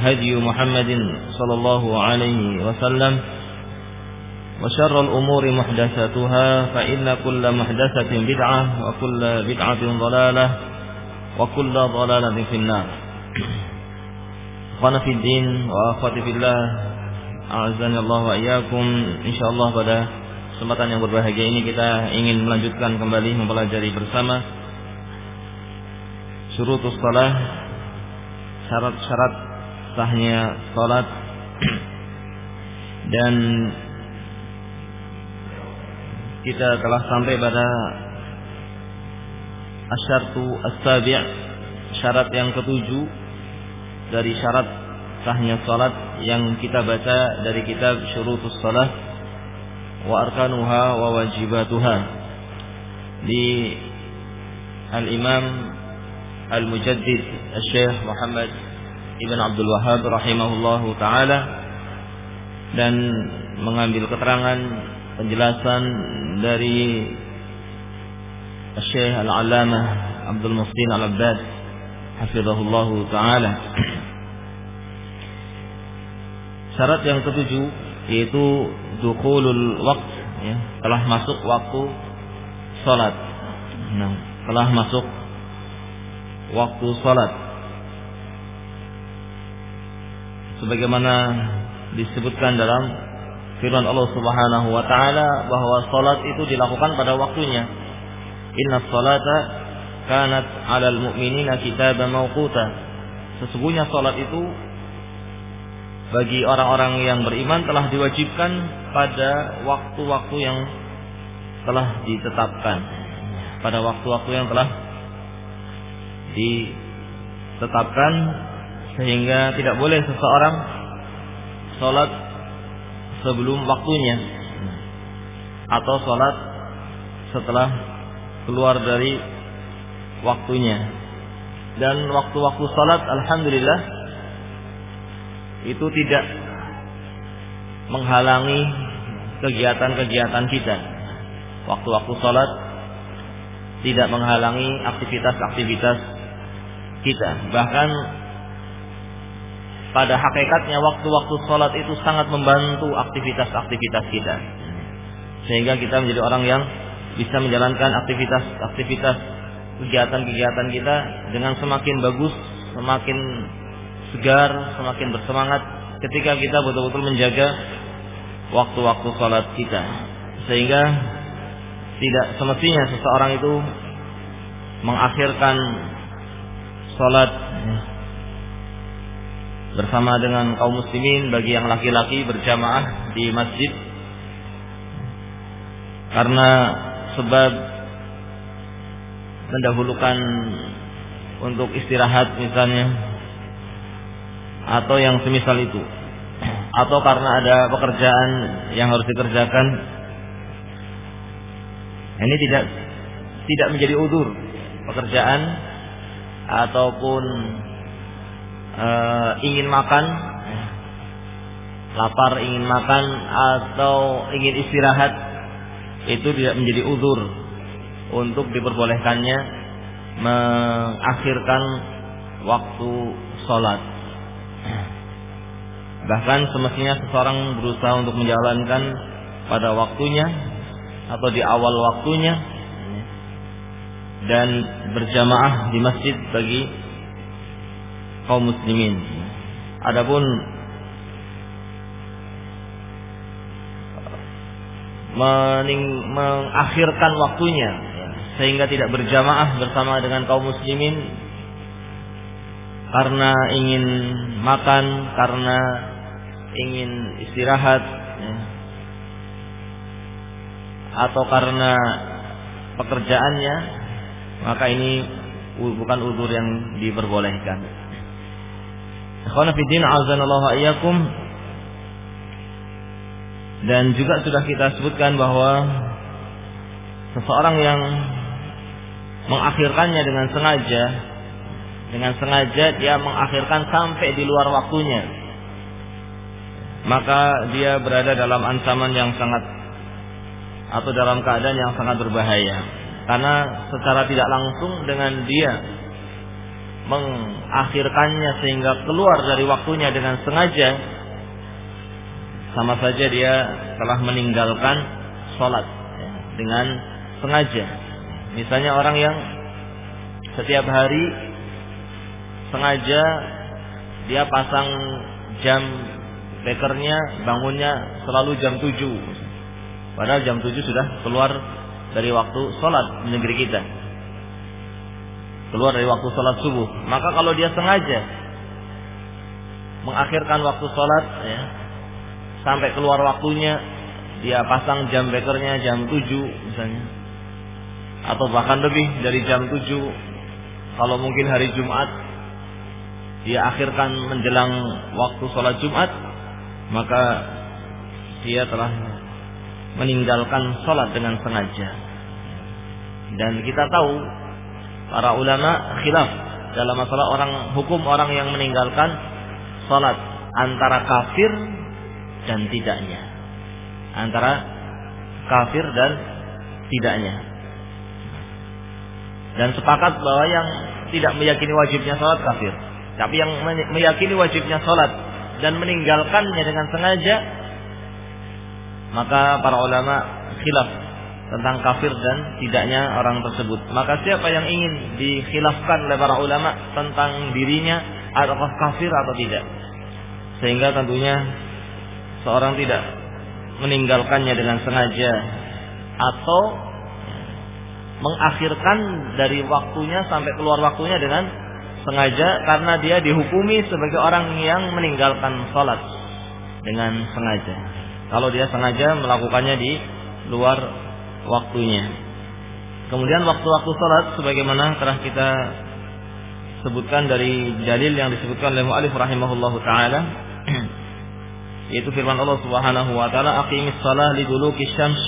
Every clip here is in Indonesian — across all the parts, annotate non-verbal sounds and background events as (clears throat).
هدي محمد صلى الله عليه وسلم وشر الأمور محدثاتها فإن كل محدثة بدعة وكل بدعة ضلالة وكل ضلالة في النار Khana fi din wa akhwati fillah A'azani Allah wa iyyakum Insyaallah pada kesempatan yang berbahagia ini kita ingin melanjutkan kembali mempelajari bersama Syurutus salah Syarat-syarat sahnya salat. Dan kita telah sampai pada Asyartu as-sabi' Syarat yang ketujuh Dari syarat sahnya salat Yang kita baca dari kitab Syurutus salat Wa arkanuha wa wajibatuha. Di Al-Imam Al-Mujaddid Al-Syekh Muhammad Ibn Abdul Wahab Rahimahullahu Ta'ala Dan mengambil keterangan Penjelasan dari Syekh Al-Allamah Abdul Muhsin Al-Abbad Hafizahullahu Ta'ala. Syarat yang ketujuh Yaitu Dukhulul waqt ya, Telah masuk waktu Salat. Nah, Telah masuk Waktu salat Sebagaimana Disebutkan dalam Firman Allah Subhanahu wa taala bahwa salat itu dilakukan pada waktunya Inna salata kanat 'alal mu'minina kitaban mawquta. Sesungguhnya salat itu bagi orang-orang yang beriman telah diwajibkan pada waktu-waktu yang telah ditetapkan. Pada waktu-waktu yang telah ditetapkan sehingga tidak boleh seseorang salat sebelum waktunya. Atau salat setelah keluar dari waktunya. Dan waktu-waktu salat alhamdulillah itu tidak menghalangi kegiatan-kegiatan kita. Waktu-waktu salat tidak menghalangi aktivitas-aktivitas kita. Bahkan pada hakikatnya waktu-waktu salat itu sangat membantu aktivitas-aktivitas kita sehingga kita menjadi orang yang bisa menjalankan aktivitas-aktivitas kegiatan-kegiatan kita dengan semakin bagus, semakin segar, semakin bersemangat ketika kita betul-betul menjaga waktu-waktu salat kita. Sehingga tidak semestinya seseorang itu mengakhirkan salat bersama dengan kaum muslimin bagi yang laki-laki berjamaah di masjid. Karena sebab mendahulukan untuk istirahat misalnya atau yang semisal itu. Atau karena ada pekerjaan yang harus dikerjakan. Ini tidak tidak menjadi udur pekerjaan ataupun e, ingin makan lapar ingin makan atau ingin istirahat itu tidak menjadi uzur untuk diperbolehkannya mengakhirkan waktu sholat. Bahkan semestinya seseorang berusaha untuk menjalankan pada waktunya atau di awal waktunya dan berjamaah di masjid bagi kaum muslimin. Adapun mening, mengakhirkan waktunya sehingga tidak berjamaah bersama dengan kaum muslimin karena ingin makan, karena ingin istirahat, ya. atau karena pekerjaannya, maka ini bukan udur yang diperbolehkan. Ikhwan fillah ayyakum dan juga sudah kita sebutkan bahwa seseorang yang mengakhirkannya dengan sengaja dengan sengaja dia mengakhirkan sampai di luar waktunya maka dia berada dalam ancaman yang sangat atau dalam keadaan yang sangat berbahaya. Karena secara tidak langsung dengan dia mengakhirkannya sehingga keluar dari waktunya dengan sengaja sama saja dia telah meninggalkan sholat ya, dengan sengaja. Misalnya orang yang setiap hari sengaja dia pasang jam bekernya bangunnya selalu jam 7 padahal jam 7 sudah keluar dari waktu sholat di negeri kita keluar dari waktu sholat subuh. Maka kalau dia sengaja mengakhirkan waktu sholat ya, sampai keluar waktunya dia pasang jam bekernya jam 7 misalnya. Atau bahkan lebih dari jam 7 kalau mungkin hari Jumat dia akhirkan menjelang waktu sholat Jumat maka dia telah meninggalkan sholat dengan sengaja. Dan kita tahu para ulama khilaf dalam masalah orang hukum orang yang meninggalkan sholat antara kafir dan tidaknya. Antara kafir dan tidaknya. Dan sepakat bahwa yang tidak meyakini wajibnya sholat kafir. Tapi yang meyakini wajibnya sholat dan meninggalkannya dengan sengaja, maka para ulama khilaf tentang kafir dan tidaknya orang tersebut. Maka siapa yang ingin dikhilafkan oleh para ulama tentang dirinya apakah kafir atau tidak. Sehingga tentunya seorang tidak meninggalkannya dengan sengaja atau mengakhirkan dari waktunya sampai keluar waktunya dengan sengaja karena dia dihukumi sebagai orang yang meninggalkan sholat dengan sengaja. Kalau dia sengaja melakukannya di luar waktunya. Kemudian waktu-waktu sholat sebagaimana telah kita sebutkan dari dalil yang disebutkan oleh mu'alif rahimahullahu taala (clears throat) yaitu firman Allah Subhanahu wa taala aqimis shalah liduluki syams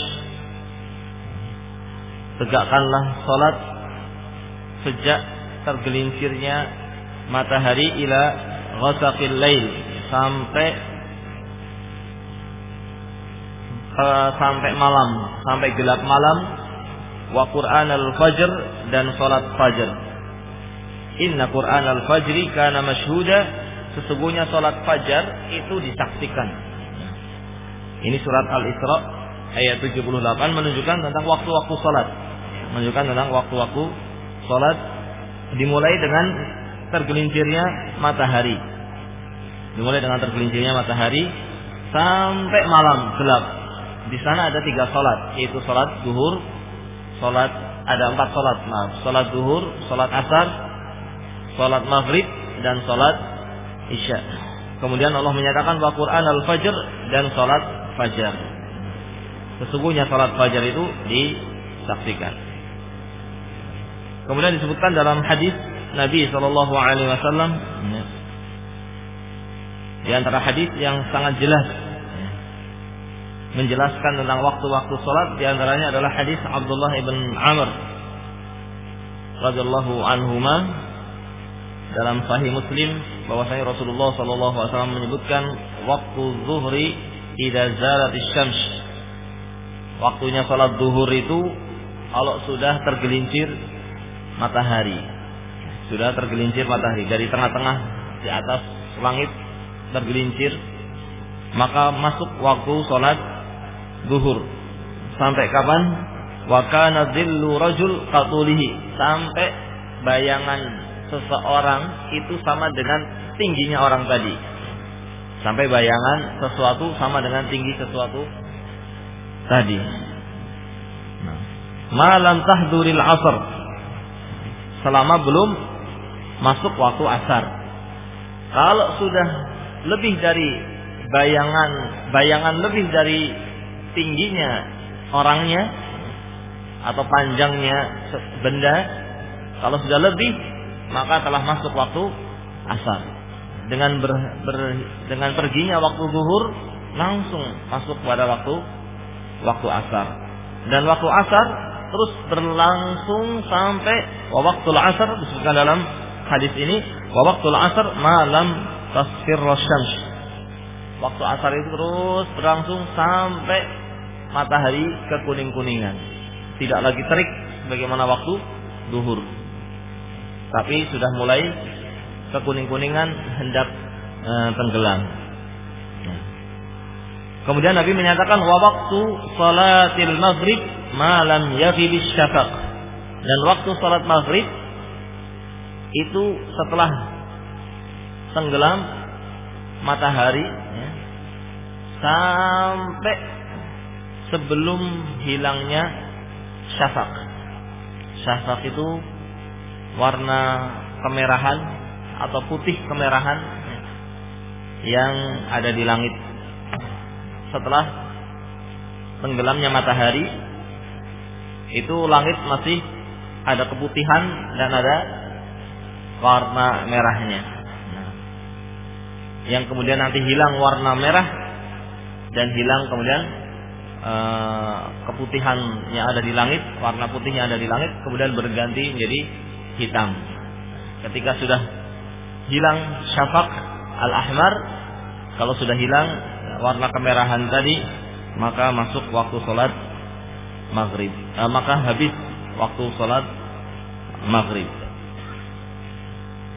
tegakkanlah salat sejak tergelincirnya matahari ila ghasaqil lail sampai uh, sampai malam sampai gelap malam wa Qur'an al-fajr dan salat fajar inna Qur'an al-fajri kana mashhuda sesungguhnya sholat fajar itu disaksikan. Ini surat Al-Isra ayat 78 menunjukkan tentang waktu-waktu sholat. Menunjukkan tentang waktu-waktu sholat dimulai dengan tergelincirnya matahari. Dimulai dengan tergelincirnya matahari sampai malam gelap. Di sana ada tiga sholat, yaitu sholat duhur, sholat ada empat sholat, maaf, sholat duhur, sholat asar, sholat maghrib, dan sholat Isya. Kemudian Allah menyatakan bahwa Quran al-Fajr dan salat fajar. Sesungguhnya salat fajar itu disaksikan. Kemudian disebutkan dalam hadis Nabi Shallallahu Alaihi Wasallam di antara hadis yang sangat jelas menjelaskan tentang waktu-waktu sholat di antaranya adalah hadis Abdullah ibn Amr radhiyallahu anhuma dalam Sahih Muslim bahwasanya Rasulullah Shallallahu Alaihi Wasallam menyebutkan waktu zuhri idza zalat syams. Waktunya sholat zuhur itu kalau sudah tergelincir matahari. Sudah tergelincir matahari dari tengah-tengah di atas langit tergelincir maka masuk waktu sholat zuhur. Sampai kapan? Wa kana dhillu rajul qatulihi. Sampai bayangan seseorang itu sama dengan tingginya orang tadi. Sampai bayangan sesuatu sama dengan tinggi sesuatu tadi. Nah. malam tahduril asr. Selama belum masuk waktu asar. Kalau sudah lebih dari bayangan bayangan lebih dari tingginya orangnya atau panjangnya benda kalau sudah lebih maka telah masuk waktu asar. Dengan ber, ber, dengan perginya waktu zuhur langsung masuk pada waktu waktu asar. Dan waktu asar terus berlangsung sampai waktu asar disebutkan dalam hadis ini waktu asar malam tasfir syams waktu asar itu terus berlangsung sampai matahari kekuning-kuningan. Tidak lagi terik bagaimana waktu duhur. Tapi sudah mulai kekuning-kuningan hendak e, tenggelam. Kemudian Nabi menyatakan wa waktu salatil maghrib malam yaghib syafaq dan waktu salat maghrib itu setelah tenggelam matahari ya, sampai sebelum hilangnya syafaq. Syafaq itu warna kemerahan atau putih kemerahan ya, yang ada di langit setelah tenggelamnya matahari itu langit masih ada keputihan dan ada warna merahnya. Yang kemudian nanti hilang warna merah dan hilang kemudian uh, keputihan yang ada di langit, warna putihnya ada di langit, kemudian berganti menjadi hitam. Ketika sudah hilang syafaq al-ahmar, kalau sudah hilang warna kemerahan tadi, maka masuk waktu sholat maghrib. Uh, maka habis waktu sholat maghrib.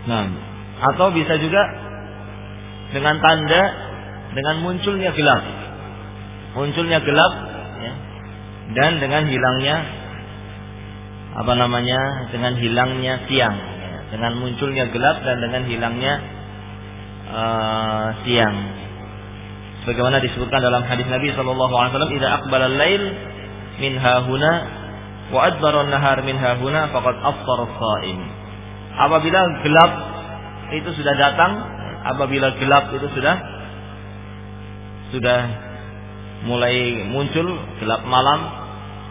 Nah, atau bisa juga dengan tanda dengan munculnya gelap. Munculnya gelap ya, dan dengan hilangnya apa namanya? dengan hilangnya siang, ya, dengan munculnya gelap dan dengan hilangnya uh, siang. Sebagaimana disebutkan dalam hadis Nabi sallallahu alaihi wasallam, "Idza aqbala al-lail min hahuna wa adbara an-nahar min hahuna faqad aftara as-sha'im." Apabila gelap itu sudah datang, apabila gelap itu sudah sudah mulai muncul gelap malam,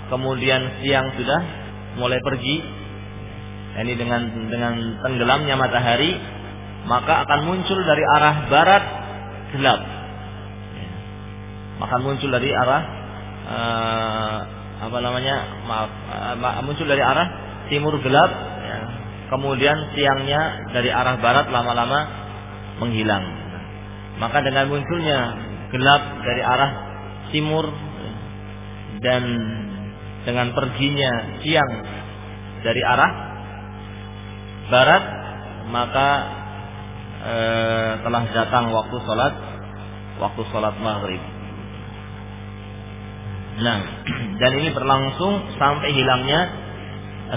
kemudian siang sudah mulai pergi. Ini dengan dengan tenggelamnya matahari, maka akan muncul dari arah barat gelap. Maka muncul dari arah uh, apa namanya? Maaf, uh, muncul dari arah timur gelap kemudian siangnya dari arah barat lama-lama menghilang. Maka dengan munculnya gelap dari arah timur dan dengan perginya siang dari arah barat, maka e, telah datang waktu sholat waktu sholat maghrib. Nah, (clears throat) dan ini berlangsung sampai hilangnya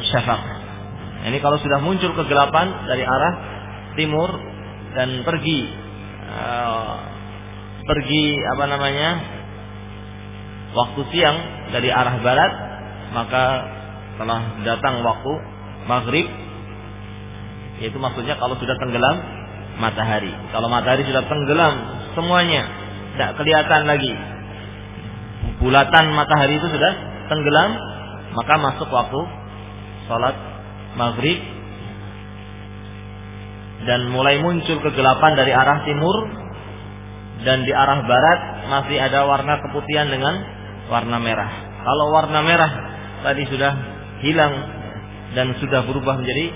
syafaq. Ini kalau sudah muncul kegelapan dari arah timur dan pergi uh, pergi apa namanya waktu siang dari arah barat maka telah datang waktu maghrib. Yaitu maksudnya kalau sudah tenggelam matahari. Kalau matahari sudah tenggelam semuanya tidak kelihatan lagi. Bulatan matahari itu sudah tenggelam maka masuk waktu sholat maghrib. Dan mulai muncul kegelapan dari arah timur dan di arah barat masih ada warna keputihan dengan warna merah. Kalau warna merah tadi sudah hilang dan sudah berubah menjadi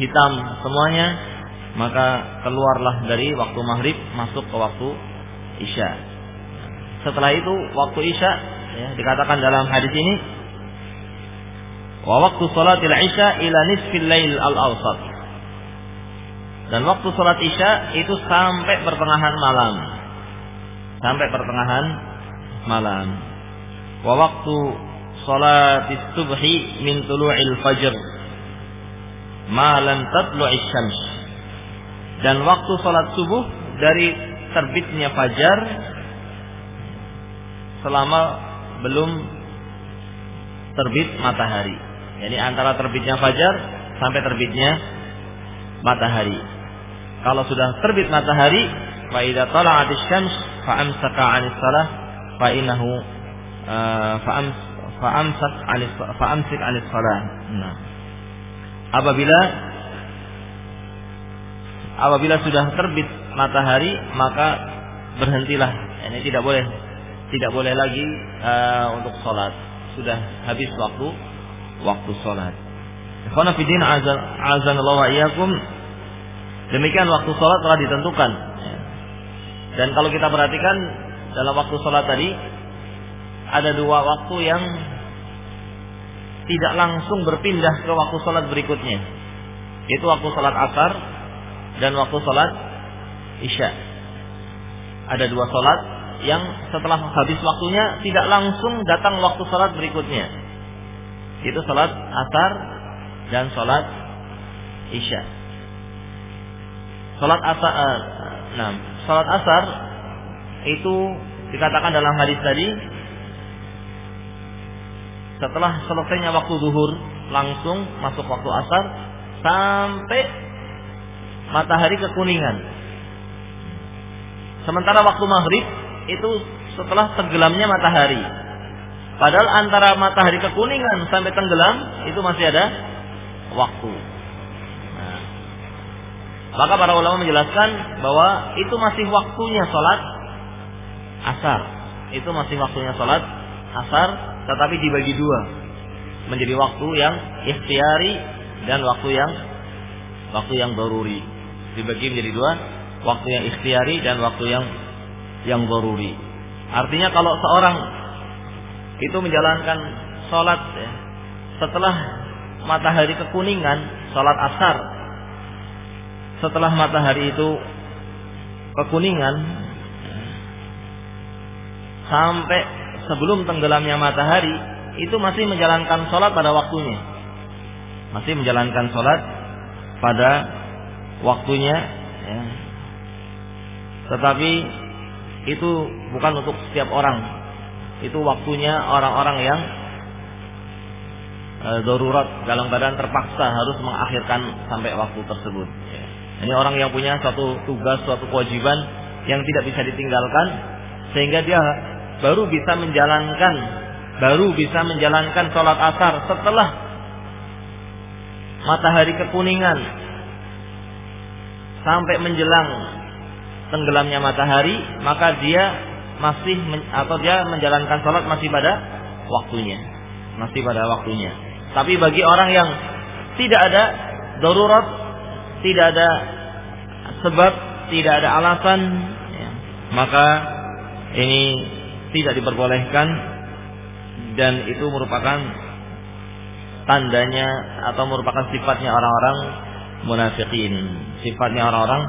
hitam semuanya, maka keluarlah dari waktu maghrib masuk ke waktu isya. Setelah itu waktu isya ya, dikatakan dalam hadis ini wa waktu salatil isya ila nisfil lail al awsat. Dan waktu salat isya itu sampai pertengahan malam. Sampai pertengahan malam. Wa waktu salat subhi min tulu'il fajr ma lam tatlu'is syams. Dan waktu salat subuh dari terbitnya fajar selama belum terbit matahari. Jadi antara terbitnya fajar sampai terbitnya matahari. Kalau sudah terbit matahari, fa idza tala'atis syams fa amsaka salah fa innahu uh, fa ams fa amsak 'anis fa salah. Nah. Apabila apabila sudah terbit matahari maka berhentilah. Ini tidak boleh tidak boleh lagi uh, untuk sholat. Sudah habis waktu waktu sholat. Ikhwana azan azan Allah iyakum. Demikian waktu sholat telah ditentukan. Dan kalau kita perhatikan dalam waktu sholat tadi ada dua waktu yang tidak langsung berpindah ke waktu sholat berikutnya. Itu waktu sholat asar dan waktu sholat isya. Ada dua sholat yang setelah habis waktunya tidak langsung datang waktu sholat berikutnya. Itu sholat asar dan sholat isya. Sholat asar, uh, nah, sholat asar itu dikatakan dalam hadis tadi setelah selesainya waktu zuhur langsung masuk waktu asar sampai matahari kekuningan. Sementara waktu maghrib itu setelah tenggelamnya matahari. Padahal antara matahari kekuningan sampai tenggelam itu masih ada waktu. Nah, maka para ulama menjelaskan bahwa itu masih waktunya sholat asar. Itu masih waktunya sholat asar, tetapi dibagi dua menjadi waktu yang ikhtiari dan waktu yang waktu yang daruri. Dibagi menjadi dua, waktu yang ikhtiari dan waktu yang yang doruri. Artinya kalau seorang itu menjalankan sholat ya, setelah matahari kekuningan, sholat asar, setelah matahari itu kekuningan sampai sebelum tenggelamnya matahari itu masih menjalankan sholat pada waktunya, masih menjalankan sholat pada waktunya, ya. tetapi itu bukan untuk setiap orang. Itu waktunya orang-orang yang e, darurat dalam keadaan terpaksa harus mengakhirkan sampai waktu tersebut. Ya. Ini orang yang punya suatu tugas, suatu kewajiban yang tidak bisa ditinggalkan sehingga dia baru bisa menjalankan baru bisa menjalankan sholat asar setelah matahari kekuningan sampai menjelang tenggelamnya matahari, maka dia masih atau dia menjalankan sholat masih pada waktunya, masih pada waktunya. Tapi bagi orang yang tidak ada darurat, tidak ada sebab, tidak ada alasan, ya, maka ini tidak diperbolehkan dan itu merupakan tandanya atau merupakan sifatnya orang-orang munafikin, sifatnya orang-orang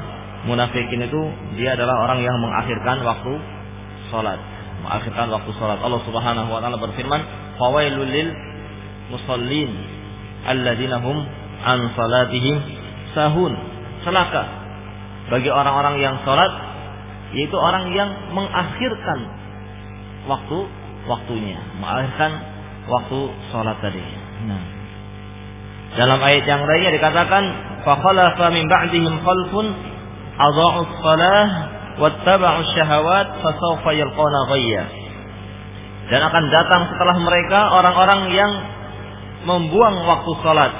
munafikin itu dia adalah orang yang mengakhirkan waktu salat, mengakhirkan waktu salat. Allah Subhanahu wa taala berfirman, "Fawailul lil musallin alladzina hum an salatihim sahun." Celaka bagi orang-orang yang salat yaitu orang yang mengakhirkan waktu waktunya, mengakhirkan waktu salat tadi. Nah. Dalam ayat yang lainnya dikatakan, "Fa khalafa min ba'dihim khalfun adha'u shalah wattaba'u syahawat fasawfa yalqawna ghayya. Dan akan datang setelah mereka orang-orang yang membuang waktu salat.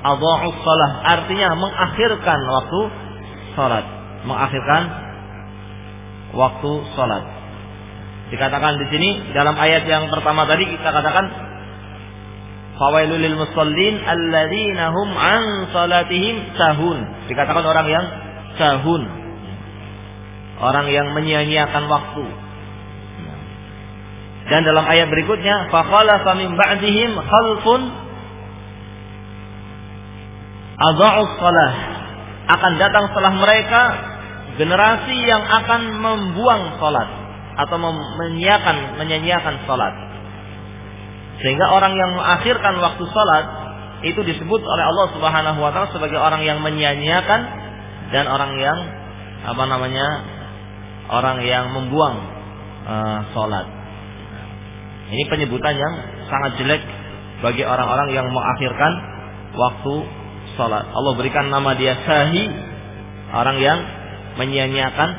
Adha'u shalah artinya mengakhirkan waktu salat, mengakhirkan waktu salat. Dikatakan di sini dalam ayat yang pertama tadi kita katakan Fawailul lil musallin alladzina hum an salatihim sahun. Dikatakan orang yang sahun. Orang yang menyia-nyiakan waktu. Dan dalam ayat berikutnya, fakhalafa min ba'dihim khalfun adha'us salah. Akan datang setelah mereka generasi yang akan membuang salat atau menyiakan menyanyiakan salat. Sehingga orang yang mengakhirkan waktu salat itu disebut oleh Allah Subhanahu wa taala sebagai orang yang menyia-nyiakan dan orang yang apa namanya? orang yang membuang uh, salat. Ini penyebutan yang sangat jelek bagi orang-orang yang mengakhirkan waktu salat. Allah berikan nama dia sahi, orang yang menyia-nyiakan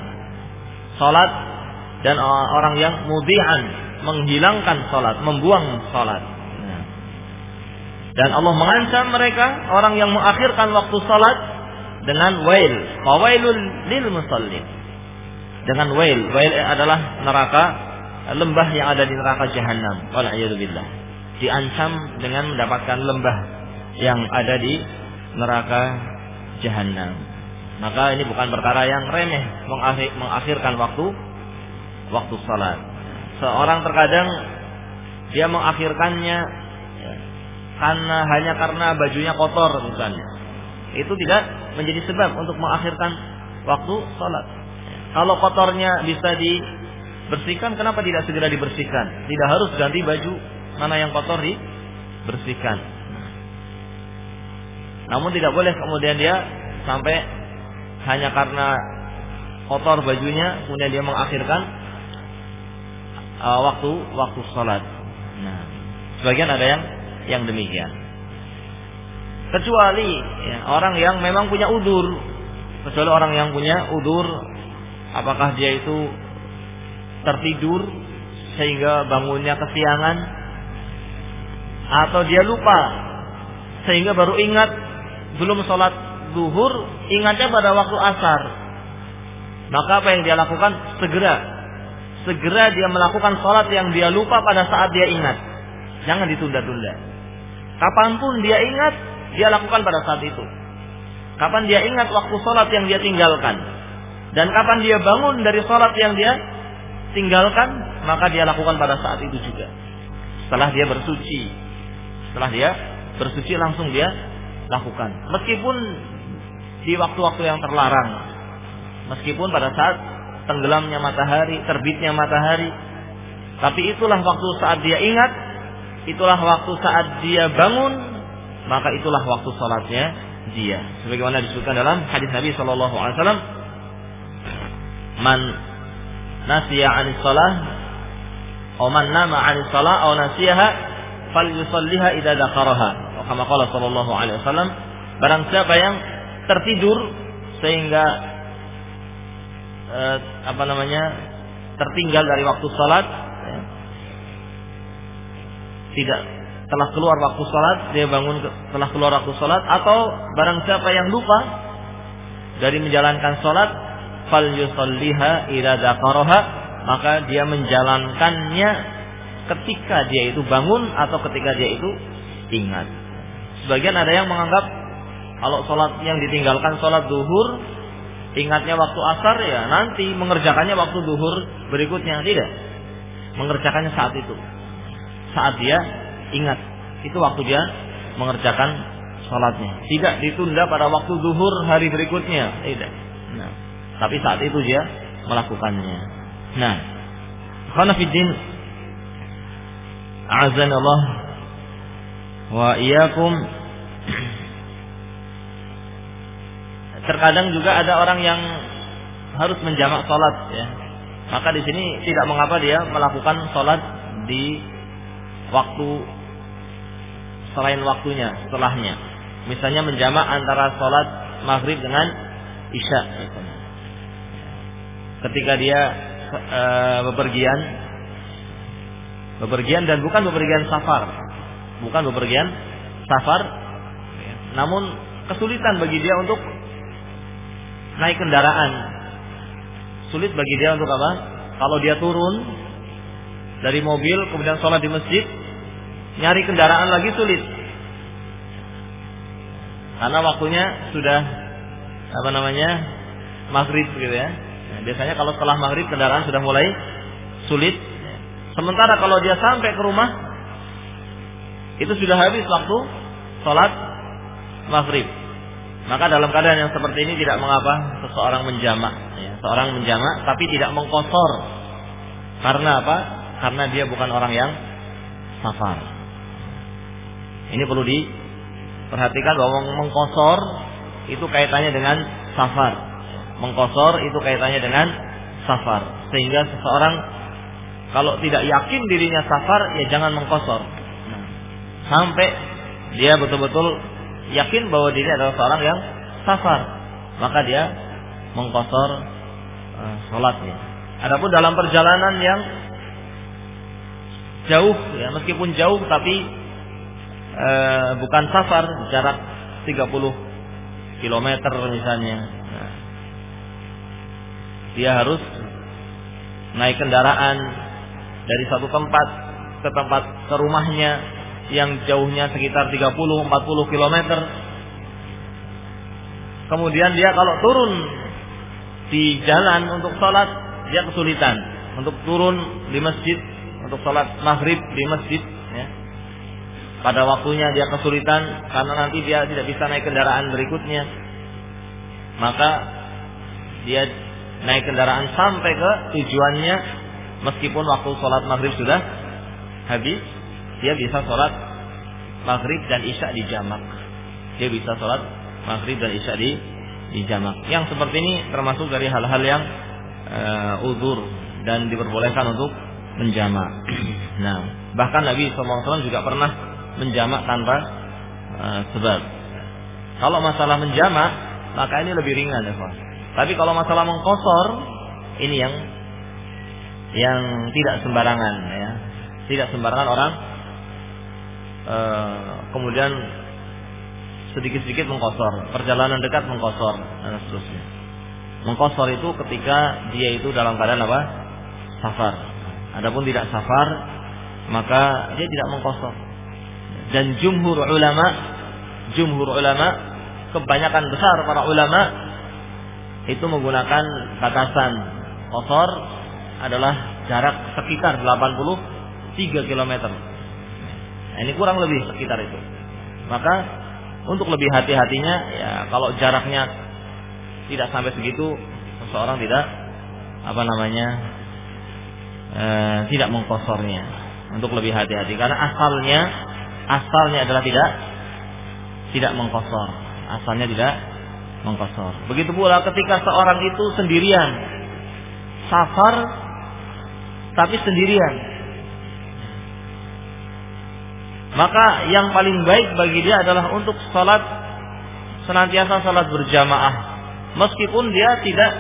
salat dan orang yang mudian menghilangkan salat, membuang salat. Dan Allah mengancam mereka orang yang mengakhirkan waktu salat dengan wail, fawailul lil musallin. Dengan wail, wail adalah neraka lembah yang ada di neraka jahanam. Waliyadzubillah. Diancam dengan mendapatkan lembah yang ada di neraka jahanam. Maka ini bukan perkara yang remeh mengakhirkan waktu waktu salat seorang terkadang dia mengakhirkannya ya, karena hanya karena bajunya kotor misalnya. Itu tidak menjadi sebab untuk mengakhirkan waktu sholat. Kalau kotornya bisa dibersihkan, kenapa tidak segera dibersihkan? Tidak harus ganti baju mana yang kotor dibersihkan. Namun tidak boleh kemudian dia sampai hanya karena kotor bajunya kemudian dia mengakhirkan uh, waktu waktu sholat. Nah, sebagian ada yang yang demikian. Kecuali ya, orang yang memang punya udur, kecuali orang yang punya udur, apakah dia itu tertidur sehingga bangunnya kesiangan, atau dia lupa sehingga baru ingat belum sholat duhur, ingatnya pada waktu asar. Maka apa yang dia lakukan? Segera segera dia melakukan sholat yang dia lupa pada saat dia ingat. Jangan ditunda-tunda. Kapan pun dia ingat, dia lakukan pada saat itu. Kapan dia ingat waktu sholat yang dia tinggalkan. Dan kapan dia bangun dari sholat yang dia tinggalkan, maka dia lakukan pada saat itu juga. Setelah dia bersuci. Setelah dia bersuci langsung dia lakukan. Meskipun di waktu-waktu yang terlarang. Meskipun pada saat tenggelamnya matahari, terbitnya matahari. Tapi itulah waktu saat dia ingat, itulah waktu saat dia bangun, maka itulah waktu salatnya dia. Sebagaimana disebutkan dalam hadis Nabi Shallallahu Alaihi Wasallam, man nasiya anis salah, atau man nama anis salah, atau nasiyaha, fal yusalliha idza dzakaraha. Kama qala sallallahu alaihi wasallam, barang siapa yang tertidur sehingga eh, apa namanya tertinggal dari waktu sholat ya. tidak telah keluar waktu sholat dia bangun telah keluar waktu sholat atau barang siapa yang lupa dari menjalankan sholat fal yusalliha ila dzakaraha maka dia menjalankannya ketika dia itu bangun atau ketika dia itu ingat sebagian ada yang menganggap kalau sholat yang ditinggalkan sholat duhur ingatnya waktu asar ya nanti mengerjakannya waktu duhur berikutnya. Tidak. Mengerjakannya saat itu. Saat dia ingat. Itu waktu dia mengerjakan sholatnya. Tidak ditunda pada waktu duhur hari berikutnya. Tidak. Nah, tapi saat itu dia melakukannya. Nah. Khanafiddin azanallah wa iyyakum (clears throat) terkadang juga ada orang yang harus menjamak sholat ya. Maka di sini tidak mengapa dia melakukan sholat di waktu selain waktunya setelahnya. Misalnya menjamak antara sholat maghrib dengan isya ketika dia e, bepergian bepergian dan bukan bepergian safar. Bukan bepergian safar namun kesulitan bagi dia untuk naik kendaraan. Sulit bagi dia untuk apa? Kalau dia turun dari mobil kemudian sholat di masjid, nyari kendaraan lagi sulit. Karena waktunya sudah apa namanya? maghrib gitu ya. Nah, biasanya kalau setelah maghrib kendaraan sudah mulai sulit. Sementara kalau dia sampai ke rumah itu sudah habis waktu sholat maghrib. Maka dalam keadaan yang seperti ini tidak mengapa seseorang menjamak, ya, seorang menjamak tapi tidak mengkosor. Karena apa? Karena dia bukan orang yang safar. Ini perlu diperhatikan bahwa mengkosor itu kaitannya dengan safar. Mengkosor itu kaitannya dengan safar. Sehingga seseorang kalau tidak yakin dirinya safar ya jangan mengkosor. Nah, sampai dia betul-betul yakin bahwa diri adalah seorang yang safar, maka dia mengkosor uh, sholatnya. Adapun dalam perjalanan yang jauh, ya meskipun jauh tapi uh, bukan safar, jarak 30 km misalnya, nah, dia harus naik kendaraan dari satu tempat ke tempat ke rumahnya yang jauhnya sekitar 30-40 km. Kemudian dia kalau turun di jalan untuk sholat, dia kesulitan untuk turun di masjid untuk sholat maghrib di masjid. Ya. Pada waktunya dia kesulitan karena nanti dia tidak bisa naik kendaraan berikutnya. Maka dia naik kendaraan sampai ke tujuannya meskipun waktu sholat maghrib sudah habis dia bisa sholat maghrib dan isya di jamak. Dia bisa sholat maghrib dan isya di di jamak. Yang seperti ini termasuk dari hal-hal yang uh, uzur dan diperbolehkan untuk menjamak. (clears throat) nah, bahkan Nabi SAW juga pernah menjamak tanpa uh, sebab. Kalau masalah menjamak, maka ini lebih ringan ya, Pak. Tapi kalau masalah mengkosor, ini yang yang tidak sembarangan ya. Tidak sembarangan orang Eh, kemudian sedikit-sedikit mengkosor, perjalanan dekat mengkosor dan seterusnya. Mengkosor itu ketika dia itu dalam keadaan apa? Safar. Adapun tidak safar, maka dia tidak mengkosor. Dan jumhur ulama, jumhur ulama, kebanyakan besar para ulama itu menggunakan batasan kosor adalah jarak sekitar 83 km Nah, ini kurang lebih sekitar itu. Maka untuk lebih hati-hatinya ya kalau jaraknya tidak sampai segitu seseorang tidak apa namanya e, tidak mengkosornya untuk lebih hati-hati. Karena asalnya asalnya adalah tidak tidak mengkosor. Asalnya tidak mengkosor. Begitu pula ketika seorang itu sendirian safar tapi sendirian maka yang paling baik bagi dia adalah untuk sholat senantiasa sholat berjamaah. Meskipun dia tidak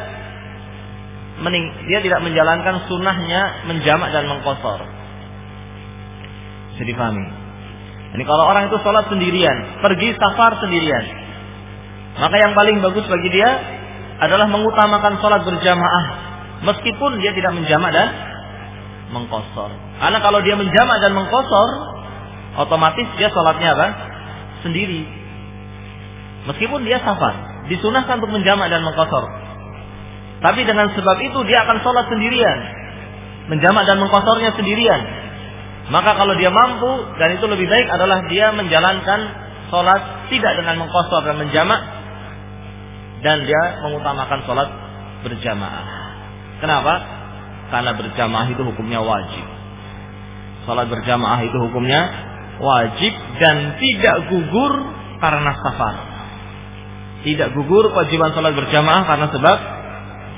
mening, dia tidak menjalankan sunnahnya menjamak dan mengkosor. Bisa difahami ini kalau orang itu sholat sendirian pergi safar sendirian maka yang paling bagus bagi dia adalah mengutamakan sholat berjamaah meskipun dia tidak menjamak dan mengkosor. Karena kalau dia menjamak dan mengkosor otomatis dia sholatnya apa? Sendiri. Meskipun dia safar, disunahkan untuk menjamak dan mengkosor. Tapi dengan sebab itu dia akan sholat sendirian. Menjamak dan mengkosornya sendirian. Maka kalau dia mampu dan itu lebih baik adalah dia menjalankan sholat tidak dengan mengkosor dan menjamak. Dan dia mengutamakan sholat berjamaah. Kenapa? Karena berjamaah itu hukumnya wajib. Sholat berjamaah itu hukumnya wajib dan tidak gugur karena safar. Tidak gugur kewajiban sholat berjamaah karena sebab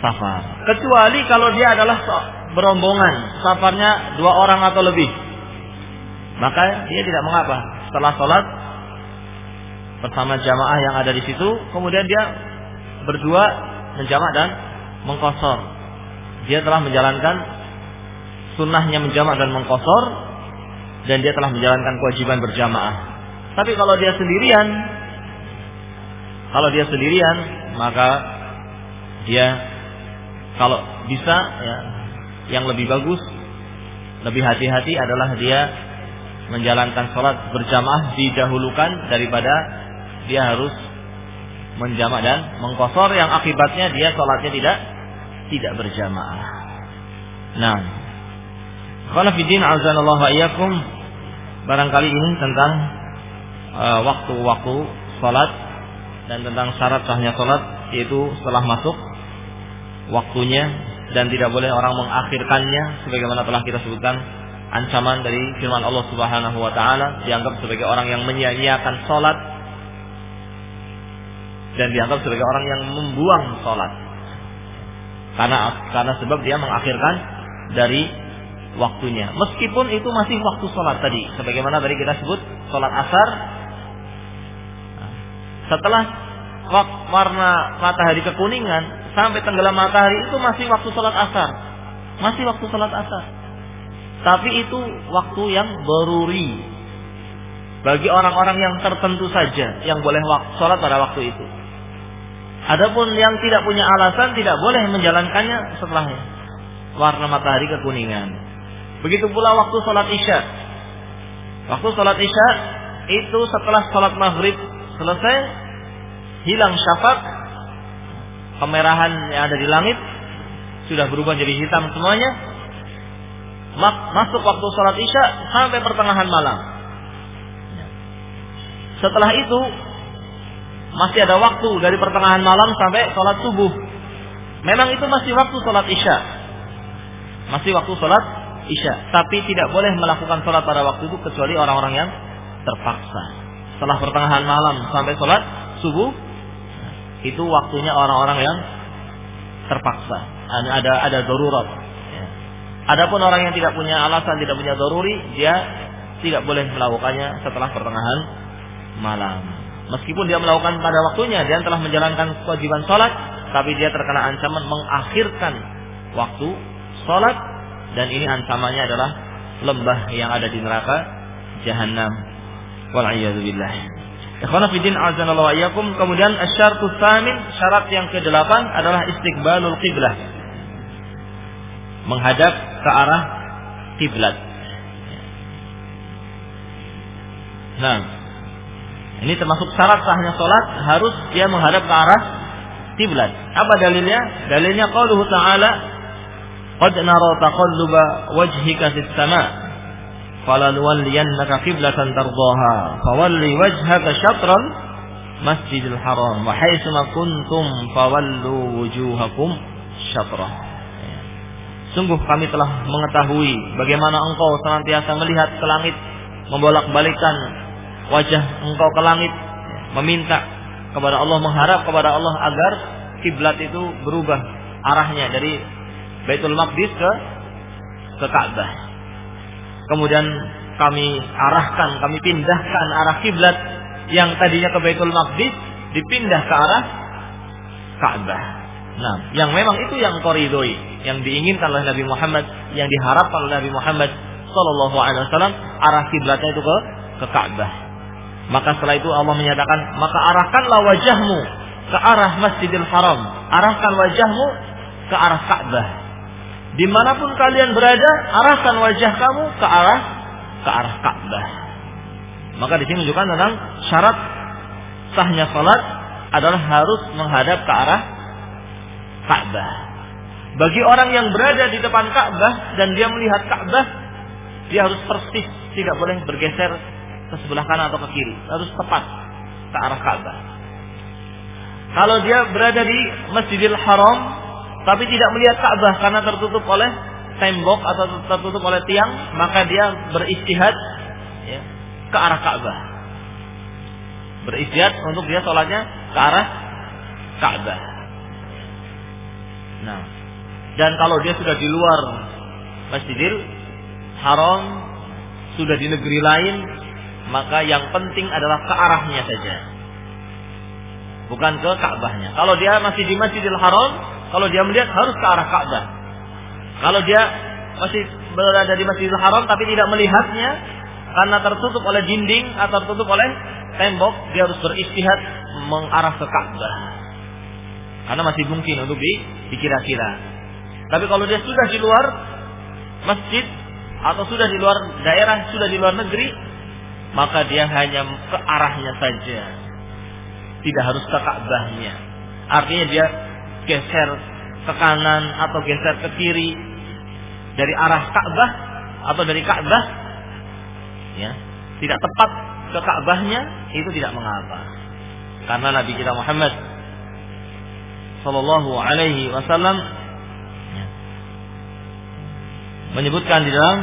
safar. Kecuali kalau dia adalah berombongan, safarnya dua orang atau lebih. Maka dia tidak mengapa. Setelah sholat bersama jamaah yang ada di situ, kemudian dia berdua menjamak dan mengkosor. Dia telah menjalankan sunnahnya menjamak dan mengkosor dan dia telah menjalankan kewajiban berjamaah. Tapi kalau dia sendirian, kalau dia sendirian, maka dia kalau bisa ya yang lebih bagus, lebih hati-hati adalah dia menjalankan sholat berjamaah didahulukan daripada dia harus menjamak dan mengkosor yang akibatnya dia sholatnya tidak tidak berjamaah. Nah, kalau fidin azanallahu wa barangkali ini tentang uh, waktu-waktu sholat dan tentang syarat sahnya sholat yaitu setelah masuk waktunya dan tidak boleh orang mengakhirkannya sebagaimana telah kita sebutkan ancaman dari firman Allah Subhanahu wa taala dianggap sebagai orang yang menyia-nyiakan salat dan dianggap sebagai orang yang membuang salat. Karena karena sebab dia mengakhirkan dari waktunya. Meskipun itu masih waktu salat tadi, sebagaimana tadi kita sebut salat asar setelah warna matahari kekuningan sampai tenggelam matahari itu masih waktu salat asar. Masih waktu salat asar. Tapi itu waktu yang beruri bagi orang-orang yang tertentu saja yang boleh sholat pada waktu itu. Adapun yang tidak punya alasan tidak boleh menjalankannya setelahnya. Warna matahari kekuningan. Begitu pula waktu sholat isya. Waktu sholat isya itu setelah sholat maghrib selesai hilang syafaq kemerahan yang ada di langit sudah berubah jadi hitam semuanya masuk waktu sholat isya sampai pertengahan malam. Setelah itu masih ada waktu dari pertengahan malam sampai sholat subuh. Memang itu masih waktu sholat isya. Masih waktu sholat isya. Tapi tidak boleh melakukan sholat pada waktu itu kecuali orang-orang yang terpaksa. Setelah pertengahan malam sampai sholat subuh, itu waktunya orang-orang yang terpaksa. Ada ada darurat. Adapun orang yang tidak punya alasan, tidak punya doruri, dia tidak boleh melakukannya setelah pertengahan malam. Meskipun dia melakukan pada waktunya, dia telah menjalankan kewajiban sholat, tapi dia terkena ancaman mengakhirkan waktu sholat, dan ini ancamannya adalah lembah yang ada di neraka jahanam. Wal'iyadzubillah. Ikhwana fidin azanallahu ayyakum. Kemudian asyartu samin, syarat yang ke-8 adalah istiqbalul qiblah menghadap ke arah kiblat. Nah, ini termasuk syarat sahnya sholat harus dia menghadap ke arah kiblat. Apa dalilnya? Dalilnya qauluhu ta'ala Qad nara taqalluba wajhika fis sama' falanuwalliyannaka qiblatan tardaha fawalli wajhaka syatran masjidil haram wa haitsu kuntum fawallu wujuhakum syatrah Sungguh kami telah mengetahui bagaimana engkau senantiasa melihat ke langit, membolak-balikan wajah engkau ke langit, meminta kepada Allah, mengharap kepada Allah agar kiblat itu berubah arahnya dari Baitul Maqdis ke ke Ka'bah. Kemudian kami arahkan, kami pindahkan arah kiblat yang tadinya ke Baitul Maqdis dipindah ke arah Ka'bah. Nah, yang memang itu yang koridoi yang diinginkan oleh Nabi Muhammad, yang diharapkan oleh Nabi Muhammad Sallallahu Alaihi Wasallam, arah kiblatnya itu ke ke Ka'bah. Maka setelah itu Allah menyatakan, maka arahkanlah wajahmu ke arah Masjidil Haram, arahkan wajahmu ke arah Ka'bah. Di mana pun kalian berada, arahkan wajah kamu ke arah ke arah Ka'bah. Maka di sini menunjukkan tentang syarat sahnya salat adalah harus menghadap ke arah Ka'bah. Bagi orang yang berada di depan Ka'bah dan dia melihat Ka'bah, dia harus persis, tidak boleh bergeser ke sebelah kanan atau ke kiri, harus tepat ke arah Ka'bah. Kalau dia berada di Masjidil Haram tapi tidak melihat Ka'bah karena tertutup oleh tembok atau tertutup oleh tiang, maka dia beristihad ya, ke arah Ka'bah. Beristihad untuk dia sholatnya ke arah Ka'bah. Nah, dan kalau dia sudah di luar Masjidil Haram, sudah di negeri lain, maka yang penting adalah ke arahnya saja. Bukan ke Ka'bahnya. Kalau dia masih di Masjidil Haram, kalau dia melihat harus ke arah Ka'bah. Kalau dia masih berada di Masjidil Haram tapi tidak melihatnya karena tertutup oleh dinding atau tertutup oleh tembok, dia harus beristihad mengarah ke Ka'bah. Karena masih mungkin untuk dikira-kira. Tapi kalau dia sudah di luar masjid atau sudah di luar daerah, sudah di luar negeri, maka dia hanya ke arahnya saja. Tidak harus ke Ka'bahnya. Artinya dia geser ke kanan atau geser ke kiri dari arah Ka'bah atau dari Ka'bah ya, tidak tepat ke Ka'bahnya itu tidak mengapa. Karena Nabi kita Muhammad sallallahu alaihi wasallam ya, menyebutkan di dalam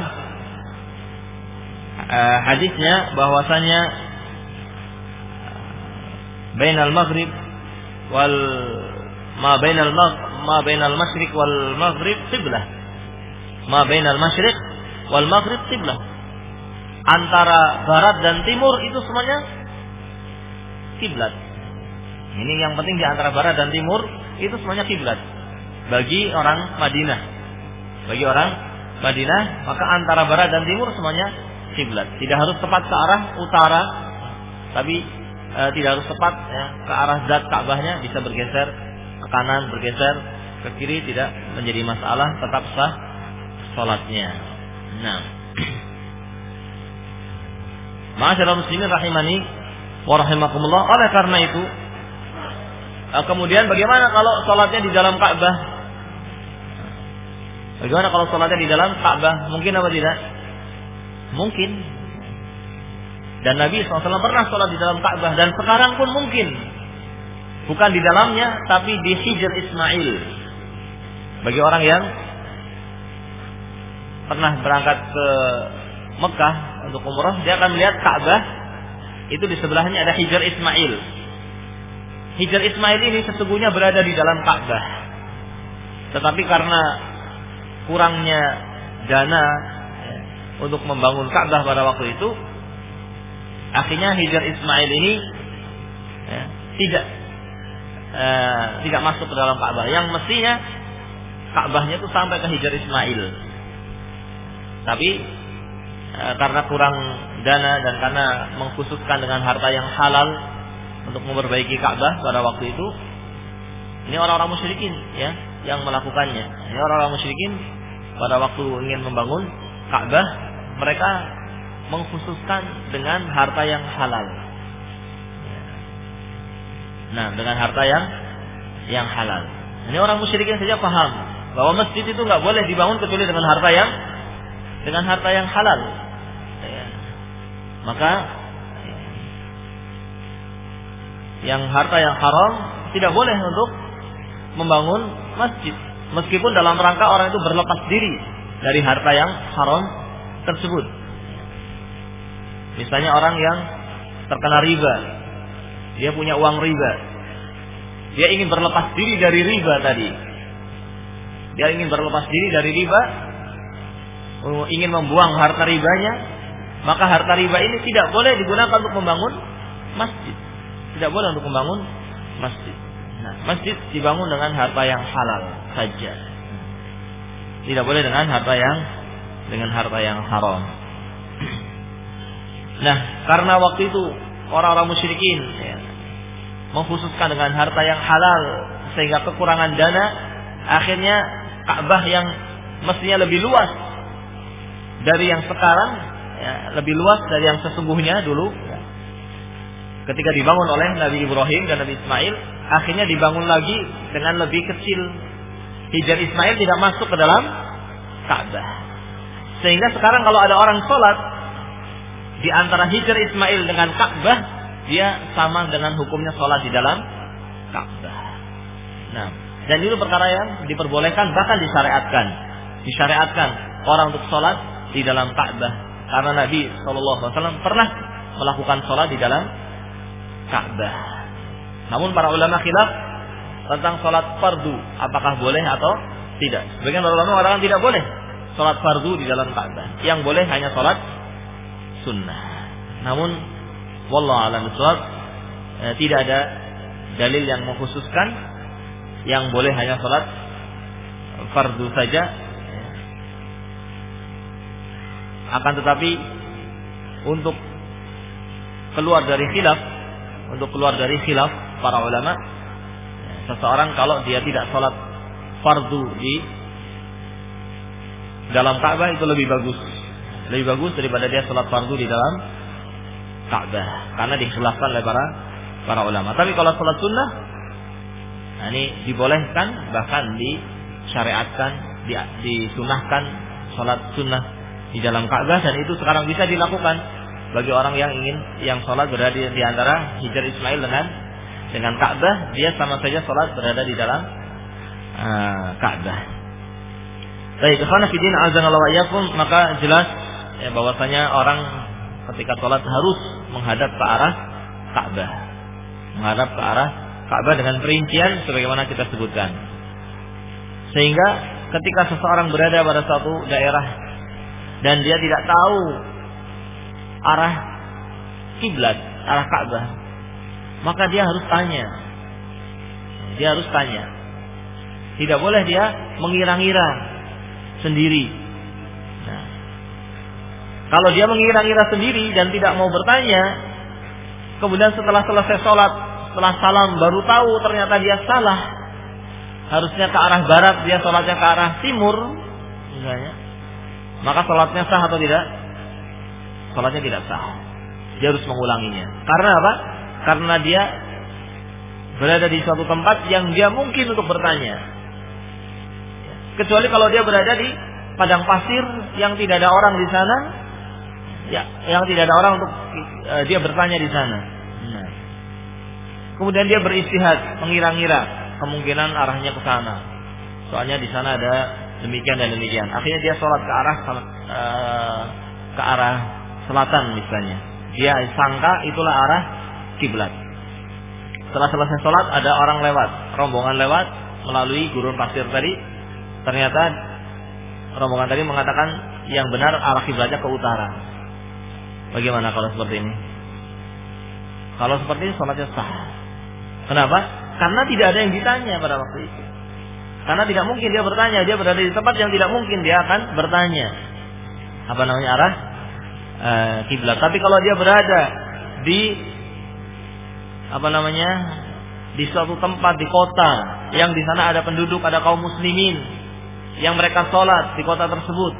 uh, hadisnya bahwasanya bainal maghrib wal ma bainal ma bainal masyriq wal maghrib qiblah. Ma bainal masyriq wal maghrib qiblah. Antara barat dan timur itu semuanya kiblat ini yang penting di antara barat dan timur itu semuanya kiblat bagi orang Madinah. Bagi orang Madinah maka antara barat dan timur semuanya kiblat. Tidak harus tepat ke arah utara, tapi e, tidak harus tepat ya, ke arah zat Ka'bahnya bisa bergeser kanan, bergeser ke kiri tidak menjadi masalah, tetap sah sholatnya. Nah, (clears throat) Masyaallah muslimin rahimani wa rahimakumullah. Oleh karena itu, e, kemudian bagaimana kalau sholatnya di dalam Ka'bah? Bagaimana kalau sholatnya di dalam Ka'bah? Mungkin apa tidak? Mungkin. Dan Nabi SAW pernah sholat di dalam Ka'bah dan sekarang pun mungkin. Bukan di dalamnya, tapi di Hijr Ismail. Bagi orang yang pernah berangkat ke Mekah untuk umrah, dia akan melihat Ka'bah itu di sebelahnya ada Hijr Ismail. Hijr Ismail ini sesungguhnya berada di dalam Ka'bah. Tetapi karena kurangnya dana untuk membangun Ka'bah pada waktu itu, akhirnya Hijr Ismail ini ya, tidak uh, tidak masuk ke dalam Ka'bah. Yang mestinya Ka'bahnya itu sampai ke Hijr Ismail. Tapi uh, karena kurang dana dan karena mengkhususkan dengan harta yang halal untuk memperbaiki Ka'bah pada waktu itu, ini orang-orang musyrikin ya yang melakukannya. Ini orang-orang musyrikin pada waktu ingin membangun Ka'bah mereka mengkhususkan dengan harta yang halal. Nah, dengan harta yang yang halal. Ini orang musyrikin saja paham bahwa masjid itu nggak boleh dibangun kecuali dengan harta yang dengan harta yang halal. Ya. Maka yang harta yang haram tidak boleh untuk membangun masjid. Meskipun dalam rangka orang itu berlepas diri dari harta yang haram tersebut. Misalnya orang yang terkena riba, dia punya uang riba, dia ingin berlepas diri dari riba tadi. Dia ingin berlepas diri dari riba, oh, ingin membuang harta ribanya, maka harta riba ini tidak boleh digunakan untuk membangun masjid. Tidak boleh untuk membangun masjid. Nah, masjid dibangun dengan harta yang halal saja. Tidak boleh dengan harta yang dengan harta yang haram. Nah, karena waktu itu orang-orang musyrikin ya, mengkhususkan dengan harta yang halal sehingga kekurangan dana, akhirnya Ka'bah yang mestinya lebih luas dari yang sekarang, ya, lebih luas dari yang sesungguhnya dulu. Ya. Ketika dibangun oleh Nabi Ibrahim dan Nabi Ismail, akhirnya dibangun lagi dengan lebih kecil. Hijar Ismail tidak masuk ke dalam Ka'bah. Sehingga sekarang kalau ada orang sholat di antara hijr Ismail dengan Ka'bah, dia sama dengan hukumnya sholat di dalam Ka'bah. Nah, dan itu perkara yang diperbolehkan bahkan disyariatkan, disyariatkan orang untuk sholat di dalam Ka'bah karena Nabi SAW pernah melakukan sholat di dalam Ka'bah. Namun para ulama khilaf tentang sholat fardu apakah boleh atau tidak. Sebagian para ulama mengatakan tidak boleh sholat fardu di dalam Ka'bah. Yang boleh hanya sholat sunnah. Namun, wallah alam sholat eh, tidak ada dalil yang mengkhususkan yang boleh hanya sholat fardu saja. Akan tetapi untuk keluar dari khilaf, untuk keluar dari khilaf para ulama, seseorang kalau dia tidak sholat fardu di dalam Ka'bah itu lebih bagus. Lebih bagus daripada dia sholat fardu di dalam Ka'bah karena dikhilafkan oleh para para ulama. Tapi kalau sholat sunnah nah ini dibolehkan bahkan disyariatkan, di, disunahkan sholat sunnah di dalam Ka'bah dan itu sekarang bisa dilakukan bagi orang yang ingin yang sholat berada di, di antara Hijr Ismail dengan dengan Ka'bah dia sama saja sholat berada di dalam uh, Ka'bah. Baik, maka jelas ya bahwasanya orang ketika sholat harus menghadap ke arah Ka'bah. Menghadap ke arah Ka'bah dengan perincian sebagaimana kita sebutkan. Sehingga ketika seseorang berada pada suatu daerah dan dia tidak tahu arah kiblat, arah Ka'bah, maka dia harus tanya. Dia harus tanya. Tidak boleh dia mengira-ngira sendiri. Kalau dia mengira-ngira sendiri dan tidak mau bertanya, kemudian setelah selesai sholat, setelah salam baru tahu ternyata dia salah. Harusnya ke arah barat, dia sholatnya ke arah timur, misalnya. Maka sholatnya sah atau tidak? Sholatnya tidak sah. Dia harus mengulanginya. Karena apa? Karena dia berada di suatu tempat yang dia mungkin untuk bertanya. Kecuali kalau dia berada di padang pasir yang tidak ada orang di sana, ya, yang tidak ada orang untuk uh, dia bertanya di sana. Nah. Kemudian dia beristihad, mengira-ngira kemungkinan arahnya ke sana. Soalnya di sana ada demikian dan demikian. Akhirnya dia sholat ke arah uh, ke arah selatan misalnya. Dia sangka itulah arah kiblat. Setelah selesai sholat ada orang lewat, rombongan lewat melalui gurun pasir tadi. Ternyata rombongan tadi mengatakan yang benar arah kiblatnya ke utara. Bagaimana kalau seperti ini? Kalau seperti ini sholatnya sah. Kenapa? Karena tidak ada yang ditanya pada waktu itu. Karena tidak mungkin dia bertanya, dia berada di tempat yang tidak mungkin dia akan bertanya. Apa namanya arah uh, kiblat. Tapi kalau dia berada di apa namanya di suatu tempat di kota yang di sana ada penduduk, ada kaum muslimin yang mereka sholat di kota tersebut.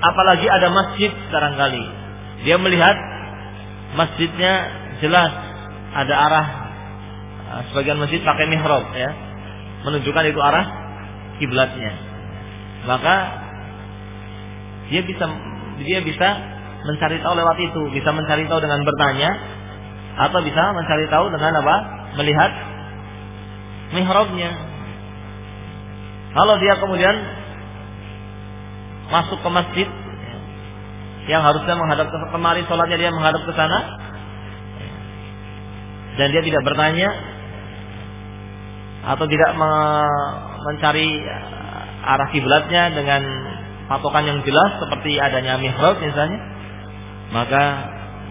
Apalagi ada masjid barangkali. Dia melihat masjidnya jelas ada arah eh, sebagian masjid pakai mihrab ya menunjukkan itu arah kiblatnya maka dia bisa dia bisa mencari tahu lewat itu, bisa mencari tahu dengan bertanya atau bisa mencari tahu dengan apa? Melihat mihrabnya. Kalau dia kemudian masuk ke masjid yang harusnya menghadap ke kemari sholatnya dia menghadap ke sana dan dia tidak bertanya atau tidak mencari arah kiblatnya dengan patokan yang jelas seperti adanya mihrab misalnya, maka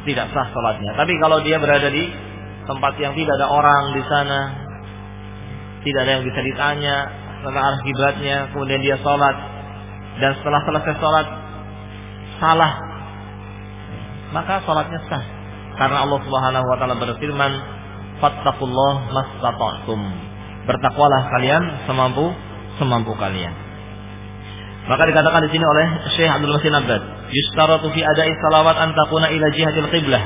tidak sah sholatnya. Tapi kalau dia berada di tempat yang tidak ada orang di sana, tidak ada yang bisa ditanya tentang arah kiblatnya, kemudian dia sholat dan setelah selesai sholat salah, maka sholatnya sah. Karena Allah Subhanahu Wa Taala berfirman, "Fattakullah mastata'tum." Bertakwalah kalian semampu semampu kalian. Maka dikatakan di sini oleh Syekh Abdul Masin Abbad, yustaratu fi ada'i salawat an takuna ila jihatil qiblah.